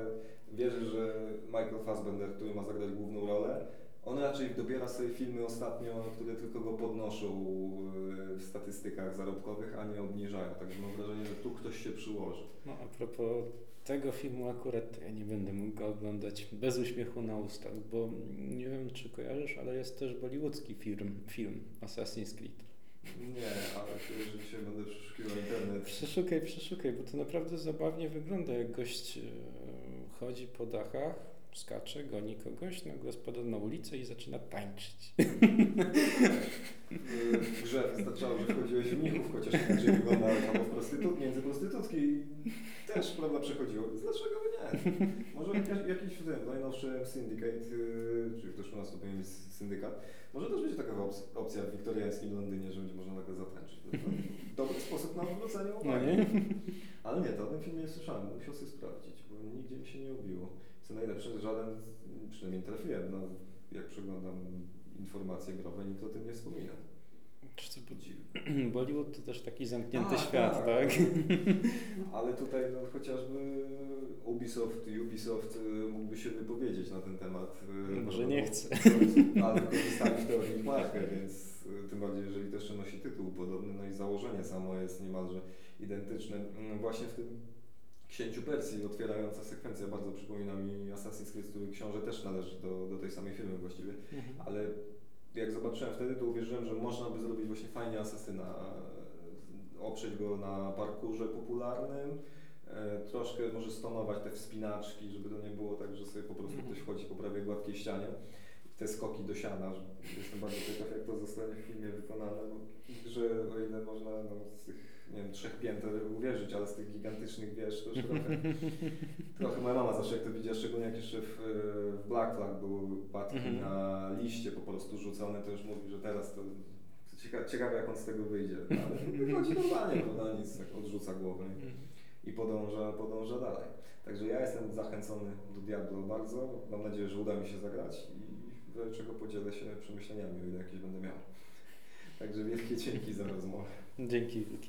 wierzę, że Michael Fassbender, który ma zagrać główną rolę, On raczej dobiera sobie filmy ostatnio, które tylko go podnoszą e, w statystykach zarobkowych, a nie obniżają. Także mam wrażenie, że tu ktoś się przyłoży.
No a propos tego filmu akurat ja nie będę mógł go oglądać bez uśmiechu na ustach, bo nie wiem czy kojarzysz, ale jest też bollywoodzki film, film Assassin's Creed.
Nie, ale że dzisiaj będę przeszukiwał internet.
Przeszukaj, przeszukaj, bo to naprawdę zabawnie wygląda, jak gość e, chodzi po dachach, skacze, goni kogoś, nagle spada na ulicę i zaczyna tańczyć.
Grze wystarczało, że wchodziłeś w mnichów, chociaż inaczej wyglądałeś albo w prostytut, między prostytutki też, prawda, przechodziło. Dlaczego by nie? Może jakiś, jakiś w tym najnowszy Syndicate, czyli też u nas to być syndykat, może też będzie taka opcja w wiktoriańskim Londynie, że będzie można nagle zatańczyć. Dobry sposób na odwrócenie
No
uwagi.
nie?
Ale nie, to o tym filmie nie słyszałem, musiał sobie sprawdzić, bo nigdzie mi się nie obiło. Co najlepsze, żaden, przynajmniej nie trafiłem, no, jak przeglądam informacje growe, nikt o tym nie wspomina.
Czy. Bollywood to też taki zamknięty
A,
świat, tak?
Ale tutaj no, chociażby Ubisoft, Ubisoft y, mógłby się wypowiedzieć na ten temat. y,
Może
bo-
nie chce.
Ale wykorzystali w teorii markę, więc y, tym bardziej, jeżeli to jeszcze nosi tytuł podobny, no i założenie samo jest niemalże identyczne. Mm, Właśnie w tym Księciu Persji otwierająca sekwencja bardzo przypomina mi Assassin's Creed, który książę też należy do, do tej samej firmy właściwie.
Mhm.
Ale jak zobaczyłem wtedy, to uwierzyłem, że można by zrobić właśnie fajnie asesyna, oprzeć go na parkurze popularnym, e, troszkę może stonować te wspinaczki, żeby to nie było tak, że sobie po prostu
Mhm.
ktoś wchodzi po prawie gładkiej ścianie. Te skoki do siana, jestem bardzo ciekaw jak to zostanie w filmie wykonane, bo że o ile można no, z tych nie wiem, trzech pięter uwierzyć, ale z tych gigantycznych wież to już trochę, trochę moja mama zawsze jak to widziała, szczególnie jak jeszcze w, w Black Flag były upadki
Mhm.
na liście po prostu rzucone, to już mówi, że teraz to ciekawe, ciekawe jak on z tego wyjdzie, ale wychodzi normalnie, prawda, nic, tak odrzuca głowę
Mhm.
i podąża, podąża dalej. Także ja jestem zachęcony do Diablo bardzo, mam nadzieję, że uda mi się zagrać i do czego podzielę się przemyśleniami, o ile jakieś będę miał. Także wielkie dzięki za rozmowę.
Dzięki wielkie.